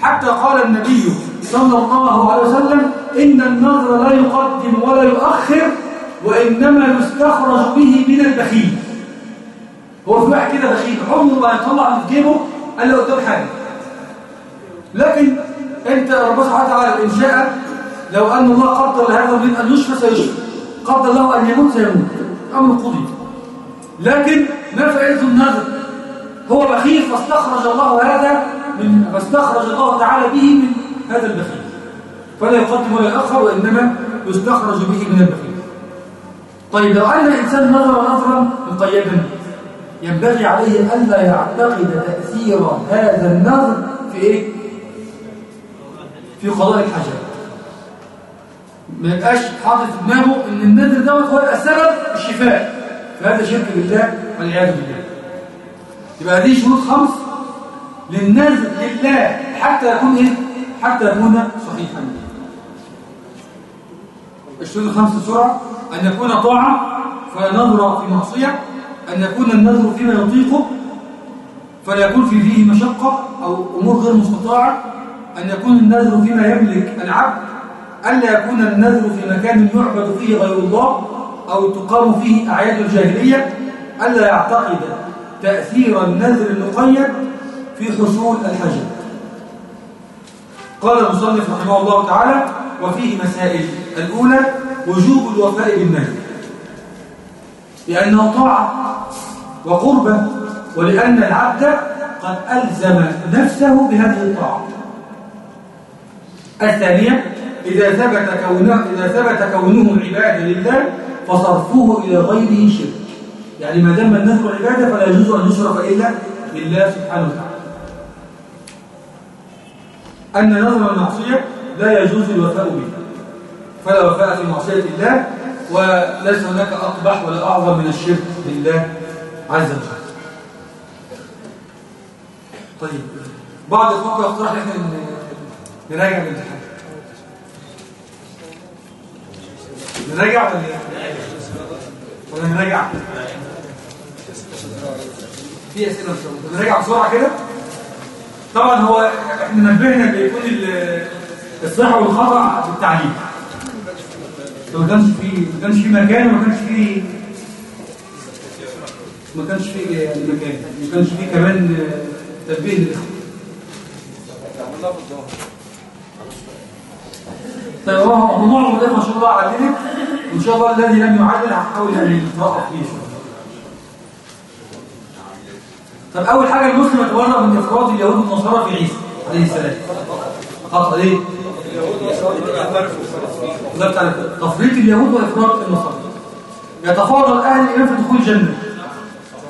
حتى قال النبي صلى الله عليه وسلم إن النذر لا يقدم ولا يؤخر وإنما يستخرج به من البخيل. هو في واحد كده بخيل عمره ما يطلع من جيبه قال له قدام حاجة. لكن أنت ربنا سبحانه وتعالى إن شاء لو أن الله قدر لهذا من أن يشفى سيشفى. قدر له أن يموت سيموت. أمر قضي. لكن ما فائده النذر هو بخيل فاستخرج الله هذا من فاستخرج الله تعالى به من هذا البخيل. فلا يقدم ولا يؤخر وإنما يستخرج به من البخيل. طيب لو أن الإنسان نظر نظرا مقيدا ينبغي عليه ألا يعتقد تأثير هذا النظر في إيه؟ في قضاء الحاجات ما يبقاش حاطط في دماغه إن النذر دوت هو السبب الشفاء. فهذا شرك بالله والعياذ بالله. يبقى هذه شروط خمس للنذر لله حتى يكون إيه؟ حتى يكون صحيحا. الشروط الخمس بسرعة أن يكون طاعة فينظر في معصية أن يكون النذر فيما يطيقه فلا يكون في فيه مشقة أو أمور غير مستطاعة. أن يكون النذر فيما يملك العبد ألا يكون النذر في مكان يعبد فيه غير الله أو تقام فيه أعياد الجاهلية ألا يعتقد تأثير النذر المقيد في حصول الحاجة قال المصنف رحمه الله تعالى وفيه مسائل الأولى وجوب الوفاء بالنذر لأنه طاعة وقربة ولأن العبد قد ألزم نفسه بهذه الطاعة. الثانية إذا ثبت كونه, إذا ثبت كونه عبادة لله فصرفوه إلى غيره شرك. يعني ما دام النذر عبادة فلا يجوز أن يصرف إلا لله سبحانه وتعالى. أن نذر المعصية لا يجوز الوفاء به فلا وفاء في معصية الله وليس هناك أقبح ولا أعظم من الشرك بالله عز وجل. طيب بعض الإخوة يقترح إحنا نراجع الامتحان نراجع ولا ولا نراجع؟ في أسئلة نراجع بسرعة كده. طبعا هو إحنا نبهنا بيكون الصحة والخطأ بالتعليم. ما كانش في ما كانش في مكان وما كانش في ما كانش في يعني مكان. ما كانش في كمان تنبيه للإخوة. معظم ده ما شاء الله عدلت وان شاء الله الذي لم يعدل هحاول يعني نتوقف فيه. شوية طب أول حاجة المسلم يتورط من افراد اليهود والنصارى في عيسى عليه السلام. خطأ ليه تفريط اليهود وإفراط النصارى. يتفاضل أهل الإيمان في دخول الجنة.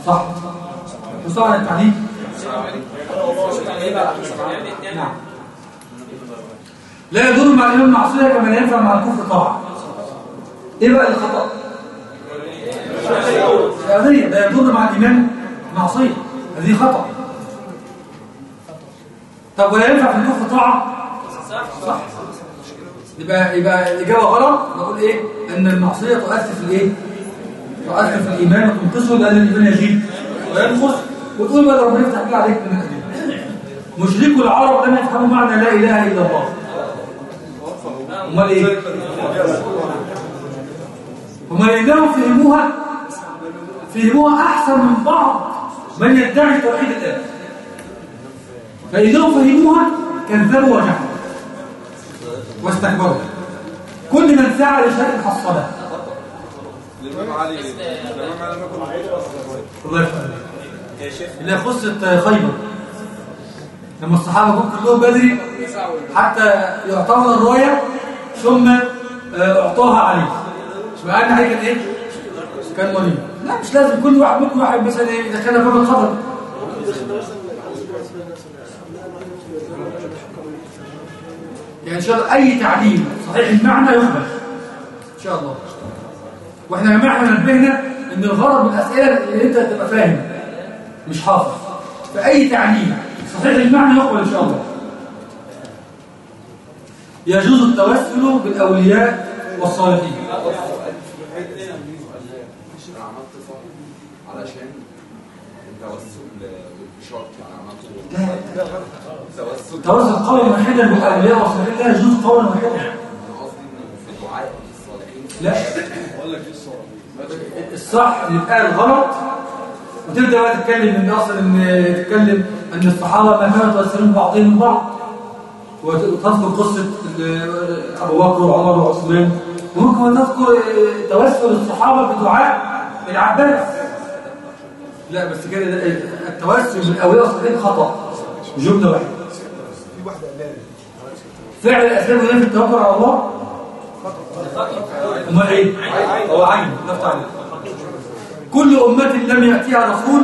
صح. مستوى عن التعليم نعم. لا يدور مع الإمام معصية كما ينفع مع الكفر طاعة إيه بقى الخطأ؟ هذه لا يدور مع الإمام معصية هذه خطأ. طب ولا ينفع في الكفر طاعة؟ صح. يبقى يبقى الإجابة غلط. نقول إيه؟ أن المعصية تؤثر في الإيه؟ تؤثر في الإيمان وتنقصه لأن الإيمان يزيد. وينقص وتقول بقى ربنا يفتح عليك من الأدلة مشركو العرب لم يفهموا معنى لا إله إلا الله. امال إيه؟ هم لأنهم فهموها. فهموها أحسن من بعض من يدعي توحيد الآن. فإنهم فهموها كذبوا وجحدوا. واستكبروا. كل من سعى لشيء حصله. الله يفتح اللي قصة خيبر. لما الصحابة كلهم بدري حتى يعطونا الراية ثم أعطوها عليه. مش معنى عليه كان إيه؟ كان مريض. لا مش لازم كل واحد ممكن واحد مثلا إيه كان باب الخطر. يعني إن شاء الله أي تعليم صحيح المعنى يقبل إن شاء الله. وإحنا يا جماعة إحنا نبهنا إن الغرض من الأسئلة ان أنت تبقى فاهم مش حافظ. فأي تعليم صحيح المعنى يقبل إن شاء الله. يجوز التوسل بالأولياء والصالحين. علشان التوسل يعني عملته توسل التوسل قولا واحدا بالأولياء والصالحين. لا يجوز قولا واحدا. أنا قصدي في دعاء الصالحين لا. الصح اللي اتقال غلط. وتبدأ بقى تتكلم ان أصلا إن تتكلم إن الصحابة ما كانوا يتاثرون بعضهم بعض وتذكر قصة أبو بكر وعمر وعثمان. وممكن تذكر توسل الصحابة بدعاء العباس لا بس كده ده التوسل من اولياء الصالحين خطا جملة واحدة. فعل الأسباب هنا في التوكل على الله؟ أمال إيه؟ هو عين نفت عليه كل أمة لم يأتيها رسول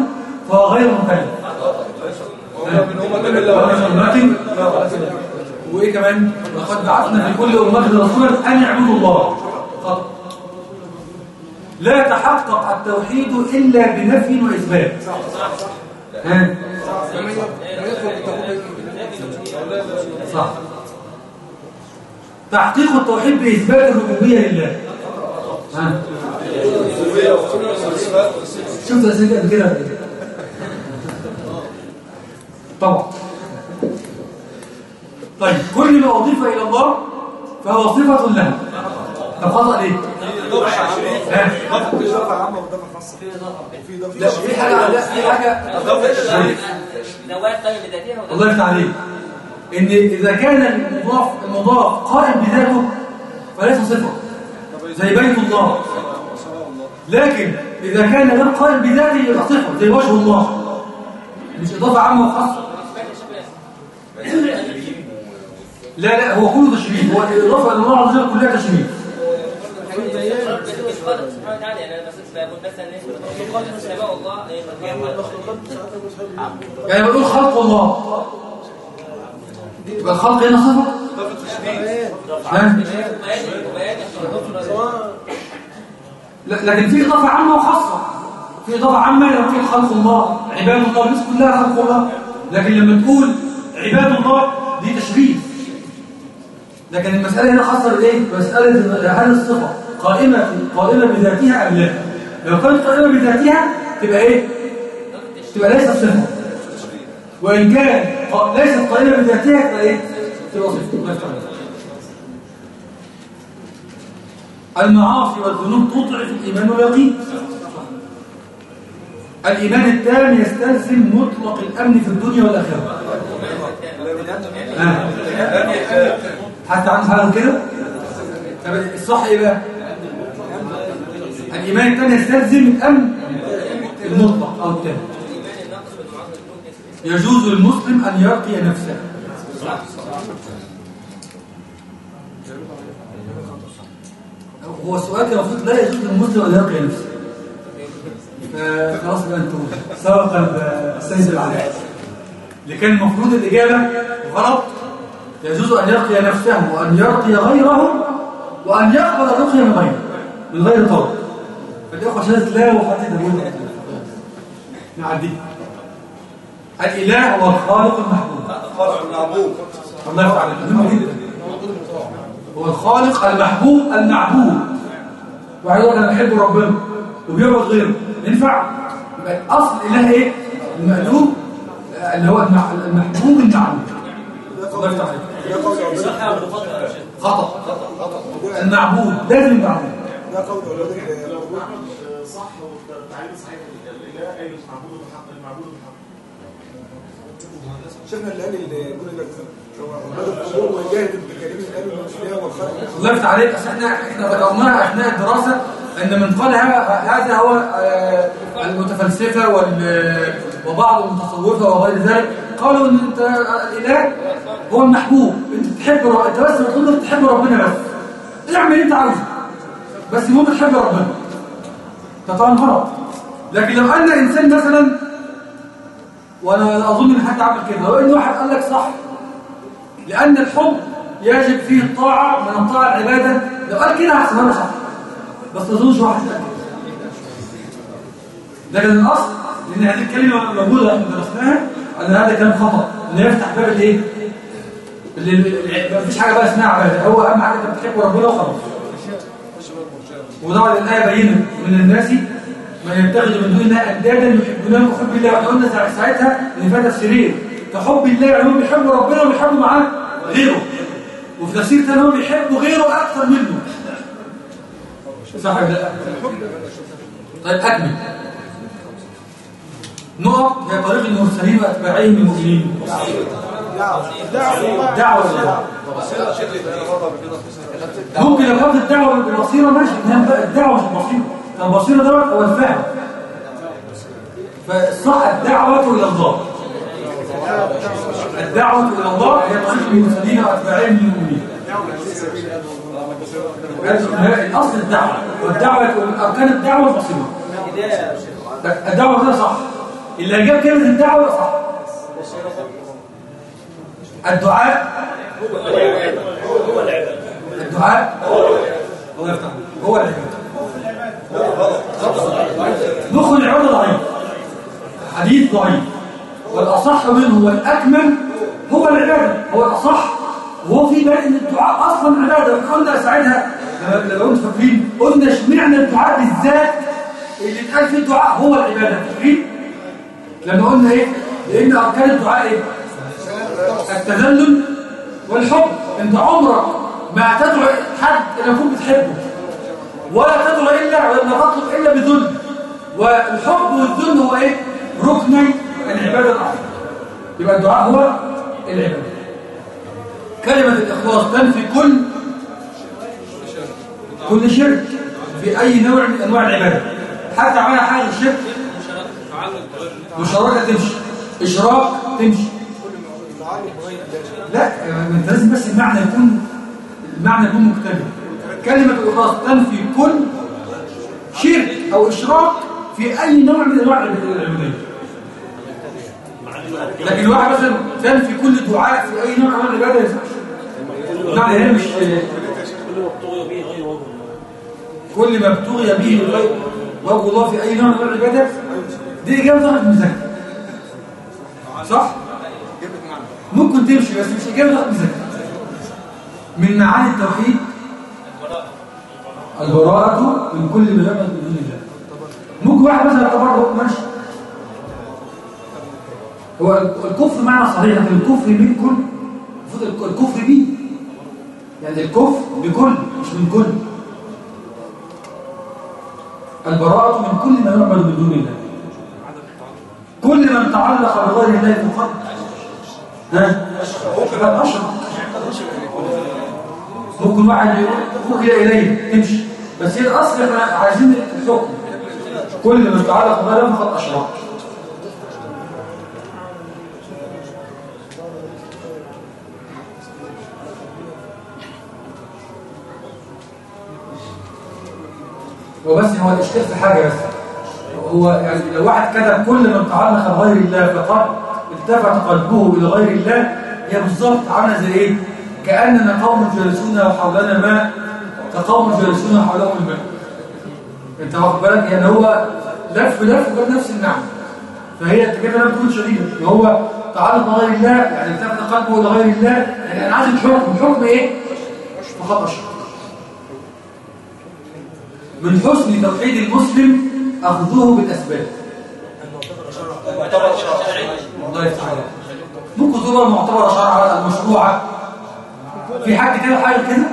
فهو غير مكلف أمة وإيه كمان؟ لقد بعثنا في كل أمة رسولا أن يعبدوا الله. خطأ لا يتحقق التوحيد إلا بنفي وإثبات. ها؟ صح. تحقيق التوحيد بإثبات الربوبية لله. ها؟ شفت اسئله قبل كده؟ طبعا. طيب كل ما أضيف إلى الله فهو صفة له. طب خطا ليه ها لا في حاجة لا في نواة قائم بذاتها وده الله يفتح عليك. إن إذا كان المضاف المضاف قائم بذاته فليس صفة زي بيت الله. لكن إذا كان غير قائم بذاته يبقى صفة زي وجه الله. مش إضافة عامة وخاصة. لا لا هو كله تشبيه هو الاضافه إلى الله عز وجل كلها تشبيه يعني بقول خلق الله. يبقى الخلق هنا ها؟ لا. لكن في إضافة عامة وخاصة. في إضافة عامة لو في خلق الله. عباد الله الناس كلها خلق الله. لكن لما تقول عباد الله دي تشبيه. لكن المسألة هنا خاصه بايه مسألة هل الصفه قائمه قائمة بذاتها أم لا؟ لو كانت قائمة بذاتها تبقى إيه؟ تبقى ليست صفه وإن كان ليست قائمة بذاتها تبقى إيه؟ تبقى عليك. المعاصي والذنوب تضعف الإيمان واليقين الإيمان التام يستلزم مطلق الأمن في الدنيا والآخرة. آه. حتى عنده حاجة كده؟ طب الصح إيه بقى؟ الإيمان التام يستلزم الأمن المطلق أو التام. يجوز للمسلم أن يرقي نفسه. هو السؤال كان المفروض لا يجوز للمسلم أن يرقي نفسه. فخلاص بقى أنتم سبق السيد العلاء اللي كان المفروض الإجابة غلط. يجوز أن يرقي نفسه وأن يرقي غيره وأن يقبل الرقيه من غيره من غير طلب فالإخوة شهادة لا وحديث نقول نعدي الإله هو الخالق المحبوب. الله يفتح عليك. مهم جدا هو الخالق المحبوب المعبود. واحد يقول أنا بحب ربنا. وبيعبد غيره. ينفع؟ يبقى الأصل الإله إيه؟ المألوف آه، اللي هو المحبوب المعبود. الله. يفتح عليك خطأ المعبود لازم المعبود. ده قول الربوع صح صحيح. الاله أي معبود بحق المعبود بحق شفنا اللي قال اللي يقول لك هو أولاد القبور وجاهد قالوا الله يفتح عليك. أصل إحنا إحنا ذكرناها اثناء الدراسة إن من قال هذا هو آه، المتفلسفة وال- وبعض المتصوفه وغير ذلك. قالوا إن أنت الإله هو المحبوب. أنت بتحب رب- أنت بس بتقول له بتحب ربنا بس. اعمل اللي أنت عاوزه. بس المهم تحب ربنا. ده طبعا غلط. لكن لو ان إنسان مثلا وأنا أظن إن حد عمل كده. لو إن واحد قال لك صح لأن الحب يجب فيه الطاعة من الطاعه العبادة. لو قال كده هحسبها له صح. بس ما أظنش واحد قال لكن الأصل لأن هذه الكلمة موجودة إحنا درسناها أن هذا كلام خطأ. ان يفتح باب اللي- ما فيش حاجة بقى اسمها عبادة. هو أهم حاجة أنت بتحب ربنا وخلاص. وطبعا الايه بينت من الناس. من يتخذ من دون الله أندادا يحبونهم كحب الله. قلنا ساعتها إن فيها تفسيرين كحب الله يعني هم بيحبوا ربنا وبيحبوا معاه غيره. وفي تفسير ثاني هم بيحبوا غيره أكثر منه. صح ولا لا؟ طيب أكمل. نقط هي طريق المرسلين واتباعهم المؤمنين. دعوة لله. ممكن لو كانت الدعوة بالبصيره ماشي انما بقى الدعوة مش البصيرة. البصيره دوت هو الفهم فالصح الدعوة إلى الله. الدعوة إلى الله هي طريق المرسلين واتباعهم المؤمنين. الأصل الدعوة. والدعوة أركان الدعوة البصيرة. الدعوة كده صح. اللي جاب كلمة الدعوه صح؟ الدعاء؟ الدعاء؟ الله يفتح هو العبادة. مخ العبادة ضعيف. حديث ضعيف. والأصح منه والأكمل هو العبادة. هو الأصح. وهو في بال إن الدعاء أصلا عبادة. إحنا قلنا ساعتها لما لو أنتم فاكرين قلنا اشمعنى الدعاء بالذات؟ اللي اتقال فيه الدعاء هو العبادة. فاكرين لما قلنا إيه؟ لأن أركان الدعاء إيه؟ التذلل والحب. أنت عمرك ما تدعو حد ان يكون بتحبه ولا تدعو إلا ولا تطلب إلا بذل. والحب والذل هو إيه؟ ركني العبادة الاعظم يبقى الدعاء هو العبادة. كلمة الإخلاص تنفي كل كل شرك في اي نوع من أنواع العبادة. حتى عملها حاجة الشرك؟ مشاركه تمشي. إشراك تمشي. لا ما انت لازم بس المعنى يكون المعنى يكون مكتمل. كلمة الإخلاص تنفي كل شرك أو إشراك في أي نوع من أنواع العبودية لكن الواحد مثلا تنفي كل دعاء في أي نوع من العبادة المعنى هنا مش كل ما ابتغي به غير وجه الله في أي نوع من العبادة دي إجابة من ذكر صح؟ ممكن تمشي بس مش إجابة من ذكر من معاني التوحيد البراءة من كل ما يعبد من دون الله. ممكن واحد مثلا تبرع ماشي. هو الكفر معنى صحيح لكن الكفر من كل الكفر بيه يعني الكفر بكل مش من كل. البراءة من كل ما يعبد من دون الله. كل من تعلق بغير الله فقد ها؟ فقد أشرك ممكن واحد يوكل إليه. تمشي. بس هي الأصل إحنا عايزين الحكم. كل من تعلق بغير فقد أشرك وبس هو الإشكال في حاجة بس. هو يعني لو واحد كتب كل من تعلق بغير الله فقد التفت قلبه إلى غير الله هي بالظبط عاملة زي إيه؟ كأننا قوم جالسون حولنا ماء كقوم جالسون حولهم الماء. أنت واخد بالك؟ يعني هو لف لف وجاب نفس المعنى فهي كده لم تكون شديده ان هو تعلق بغير الله يعني التفت قلبه إلى غير الله يعني أنا عايز الحكم الحكم إيه؟ فقط من حسن توحيد المسلم اخذه بالاسباب الله يفتح عليك. ممكن تبقى المعتبرة شرعا المشروعة في حد كده حاجة كده؟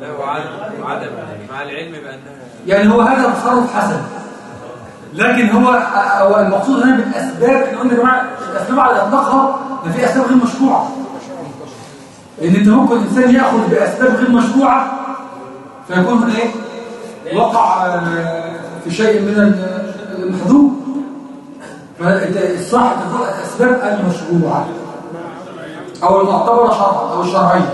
لا وعدم وعدم. مع العلم بأنها يعني هو هذا تصرف حسن. لكن هو هو المقصود هنا بالأسباب إحنا قلنا يا جماعة الأسباب على اطلاقها ده في أسباب غير مشروعة. لأن أنت ممكن الانسان يأخذ بأسباب غير مشروعة فيكون إيه؟ وقع آه، في شيء من المحظور فالصح تقول الأسباب المشروعة أو المعتبرة شرعا أو الشرعية.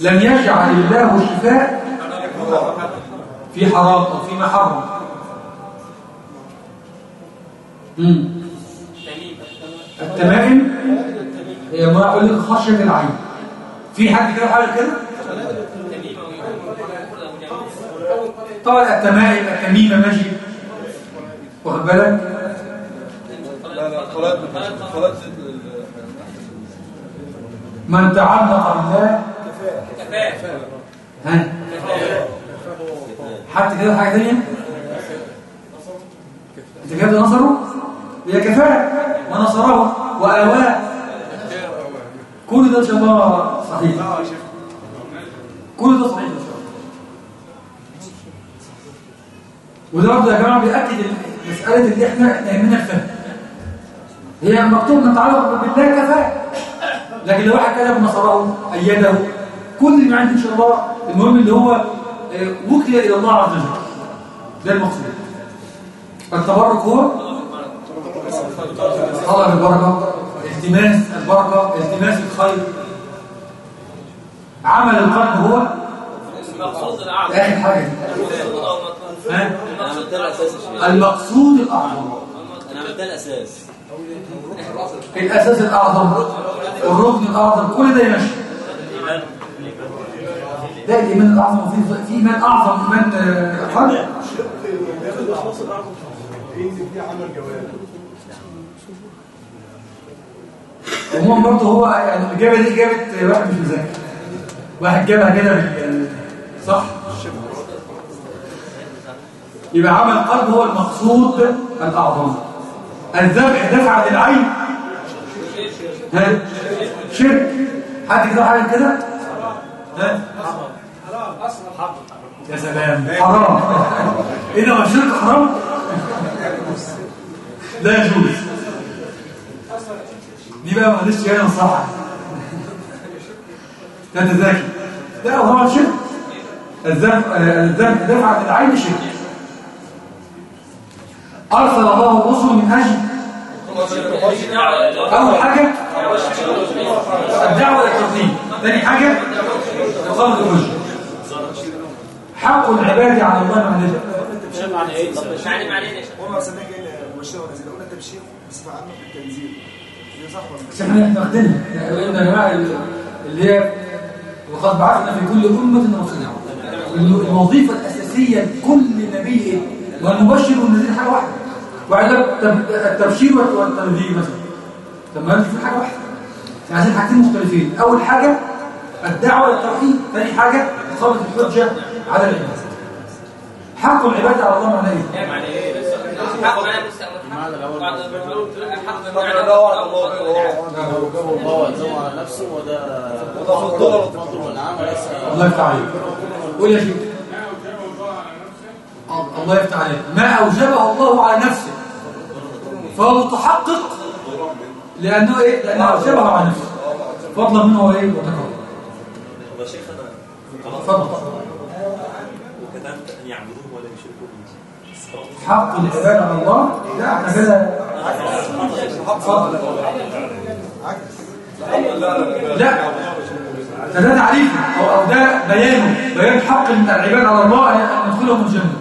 لم يجعل الله شفاء في حرام أو فيما حرم مم. التمائم هي ما أقول لك خشية العين. في حد كده حاجة كده؟ طبعا التمائم التميمة ماشي. واخد بالك؟ من تعلق بالله. ها؟ حتى كده حاجة تانية؟ انت كده نصره؟ هي كفاءة. ونصره وآواه كل ده ان شاء الله صحيح كل ده صحيح ان شاء الله وده برضه يا جماعة بيأكد مسألة اللي إحنا نايمين الفهم هي مكتوب نتعلق بالله كفاءة لكن لو واحد كتب نصره أيده كل ما عندي إن شاء الله المهم اللي هو آه، وكل إلى الله عز وجل. ده المقصود. التبرك هو؟ طلب البركة. التماس البركة التماس الخير. عمل القلب هو؟ المقصود الأعظم. آخر حاجة. المقصود الأعظم. أنا عملت لها أساس الأساس. الأعظم. الركن الأعظم. كل ده يمشي. ده الإيمان الأعظم. في إيمان أعظم. إيمان قلب عموما برضه هو يعني الإجابة دي إجابة واحد مش مذاكر. واحد جابها كده بال- صح؟ يبقى عمل القلب هو المقصود الأعظم. الذبح دفعة العين ها؟ شرك. حد كده حاجة كده؟ ها؟ يا سلام. حرام. إيه ده الشرك حرام. لا يجوز. دي بقى معلش جاية نصحى تتذاكر لا هو شرك. الذبح آه، الذبح دفعة العين شرك. أرسل الله الرسل من أجل أول حاجة الدعوة للتوحيد ثاني حاجة إقامة الحجة حق العباد على الله معرفة يعني معنى إيه وما سمعك إلا مبشرا ونذيرا قلنا تبشير بصفه عامه التنزيل صح ولا إحنا قلنا يا جماعة اللي هي وقد بعثنا في كل أمة رسولا الوظيفة الأساسية لكل نبي إيه؟ والمبشر والنذير حاجة واحدة وعلى التبشير والتنذير مثلا طب ما في حاجة واحدة يعني عايزين حاجتين مختلفين أول حاجة الدعوة للتوحيد ثاني حاجة إقامة الحجة على العباد حق العباد على الله معناه إيه؟ معنى إيه حق معنى المعنى الأول حق طبعا معنى ده وعد الله الله والزمه على نفسه وده وده الله يفتح عليك قول يا شيخ الله يفتح عليك ما أوجبه الله على نفسه فهو متحقق لأنه إيه؟ لأنه أوجبه على نفسه فضلا منه هو إيه؟ وتكرر يا شيخ أنا تفضل وكتبت أن به حق العباد على الله لا إحنا كده لا ده تعريفه أو ده بيانه بيان حق العباد على الله أن يدخلهم الجنة.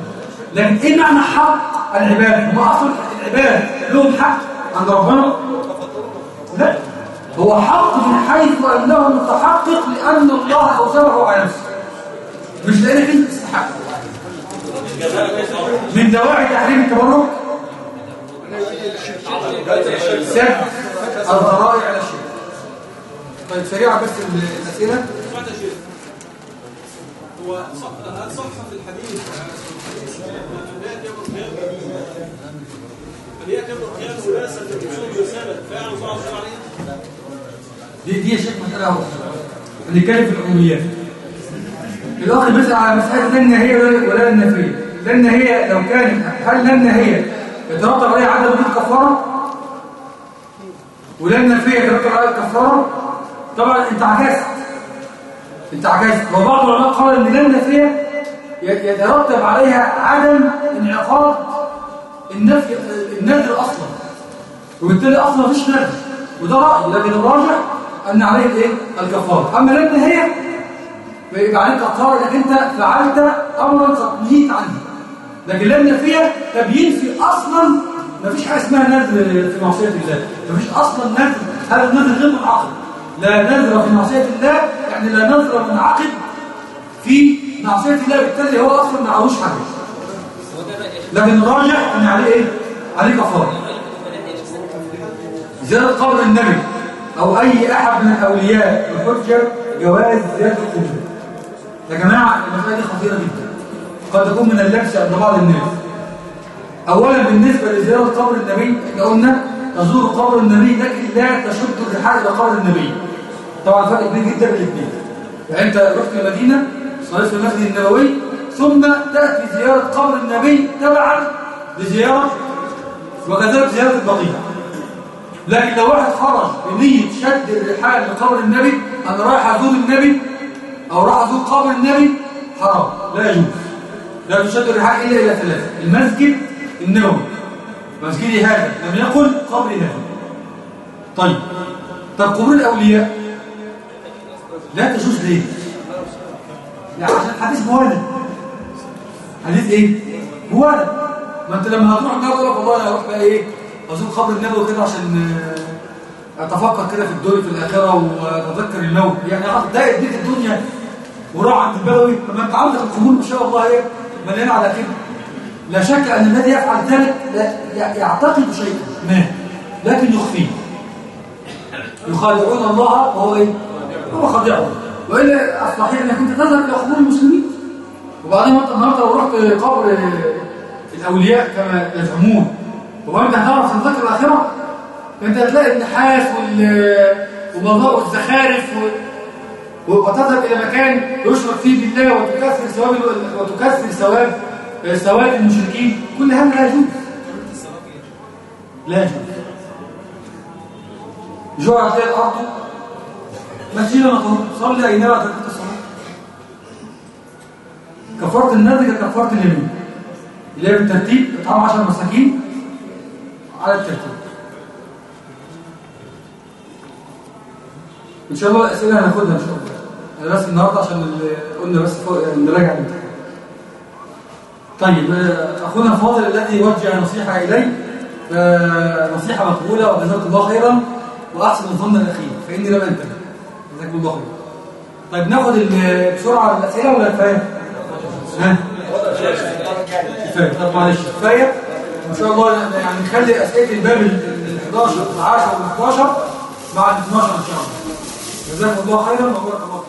لكن إيه معنى حق العباد هم أصلا العباد لهم حق عند ربنا؟ لا. هو حق من حيث أنه متحقق لأن الله اوجبه على نفسه. مش لأن استحق من دواعي تحريم التبرك؟ سد الذرائع على الشرك طيب سريعا بس الأسئلة. هو هل صح في الحديث هل هي كبر قيام ولاسة الرسول رسالة فعلا صلى الله عليه دي دي يا شيخ مسألة اهو بنتكلم في الامنيات الآخر بيسأل على لا النهيه ولا ولا لا النهيه لو كانت هل لا النهيه يترتب عليها عدم وجود كفارة؟ ولا النفيه يترتب عليها الكفاره طبعا انت عجزت انت عجزت وبعض العلماء قال إن لا النفيه يترتب عليها عدم انعقاد النفي النذر أصلا. وبالتالي أصلا مفيش نذر. وده رأي. لكن الراجح أن عليه الايه الكفارة. أما لا نهايه فيبقى عليك كفارة انك أنت فعلت امرا قد نهيت عنه. لكن لا نافيه تبيين في أصلا؟ ما فيش حاجة اسمها نذر في معصية الله. ما فيش أصلا نذر. هذا النذر غير منعقد. لا نذر في معصية الله يعني لا نذر منعقد في معصية الله. بالتالي هو أصلا ما عليهوش حاجة. لكن الراجح إن عليه إيه؟ عليه كفارة. زيارة قبر النبي أو أي أحد من الأولياء بحجة جواز زيارة القبور يا جماعة المسألة دي خطيرة جدا. قد تكون من اللبس عند بعض الناس. أولا بالنسبة لزيارة قبر النبي إحنا قلنا تزور قبر النبي لكن لا تشد الرحال إلى قبر النبي. طبعا فرق كبير جدا بين الاثنين. يعني أنت رحت المدينة صليت في المسجد النبوي ثم تأتي زيارة قبر النبي تبعا لزيارة وكذلك زيارة البقيع. لكن لو واحد خرج بنية شد الرحال لقبر النبي أنا رايح أزور النبي أو رايح أزور قبر النبي حرام لا يجوز. لا تشد الرحال إلا إلى ثلاثة. المسجد النبوي مسجدي هذا لم يقل قبر هذا. طيب. طب قبور الأولياء لا تجوز ليه؟ لا عشان حديث موالد حديث إيه؟ موالد ما أنت لما هتروح النار تقول لك والله أنا هروح بقى إيه؟ أزور قبر النبي كده عشان آه، أتفكر كده في الدنيا في الآخرة وأتذكر الموت. يعني ده يديك الدنيا وراح عند البدوي لما أنت عندك القبور ما شاء الله إيه؟ مليانه على كده. لا شك أن الذي يفعل ذلك يعتقد شيئا. ما لكن يخفيه. يخادعون الله وهو إيه؟ هو خادعهم. وإلا الصحيح أنك أنت تذهب إلى قبور المسلمين. وبعدين النهارده لو رحت قبر الأولياء كما يزعمون. وأنت هتعرف تذكر الآخرة. أنت هتلاقي النحاس وال ومضاء الزخارف. وتذهب إلى مكان يشرك فيه بالله وتكثر ثواب وتكثر ثواب ثواب المشركين. كل هذا لا يجوز. لا يجوز. جوع على الأرض. مسجد مطهور صلي اينما تركت الصلاة؟ كفاره النذر كفاره اليمين. اللي هي بالترتيب إطعام 10 مساكين على الترتيب. إن شاء الله الأسئلة هناخدها إن شاء الله. بس النهارده عشان قلنا بس نراجع الامتحان طيب آه، أخونا الفاضل الذي وجه نصيحة إلي آه، نصيحة مقبولة وجزاك الله خيرا وأحسن الظن الأخير. فإني لم انتبه جزاكم الله خيرا. طيب ناخد بسرعة الأسئلة ولا كفاية؟ ها؟ كفاية. طب معلش كفاية. إن شاء الله يعني نخلي أسئلة الباب ال 11 وال 10 وال 11 مع ال 12 إن شاء الله. جزاكم الله خيرا وبارك الله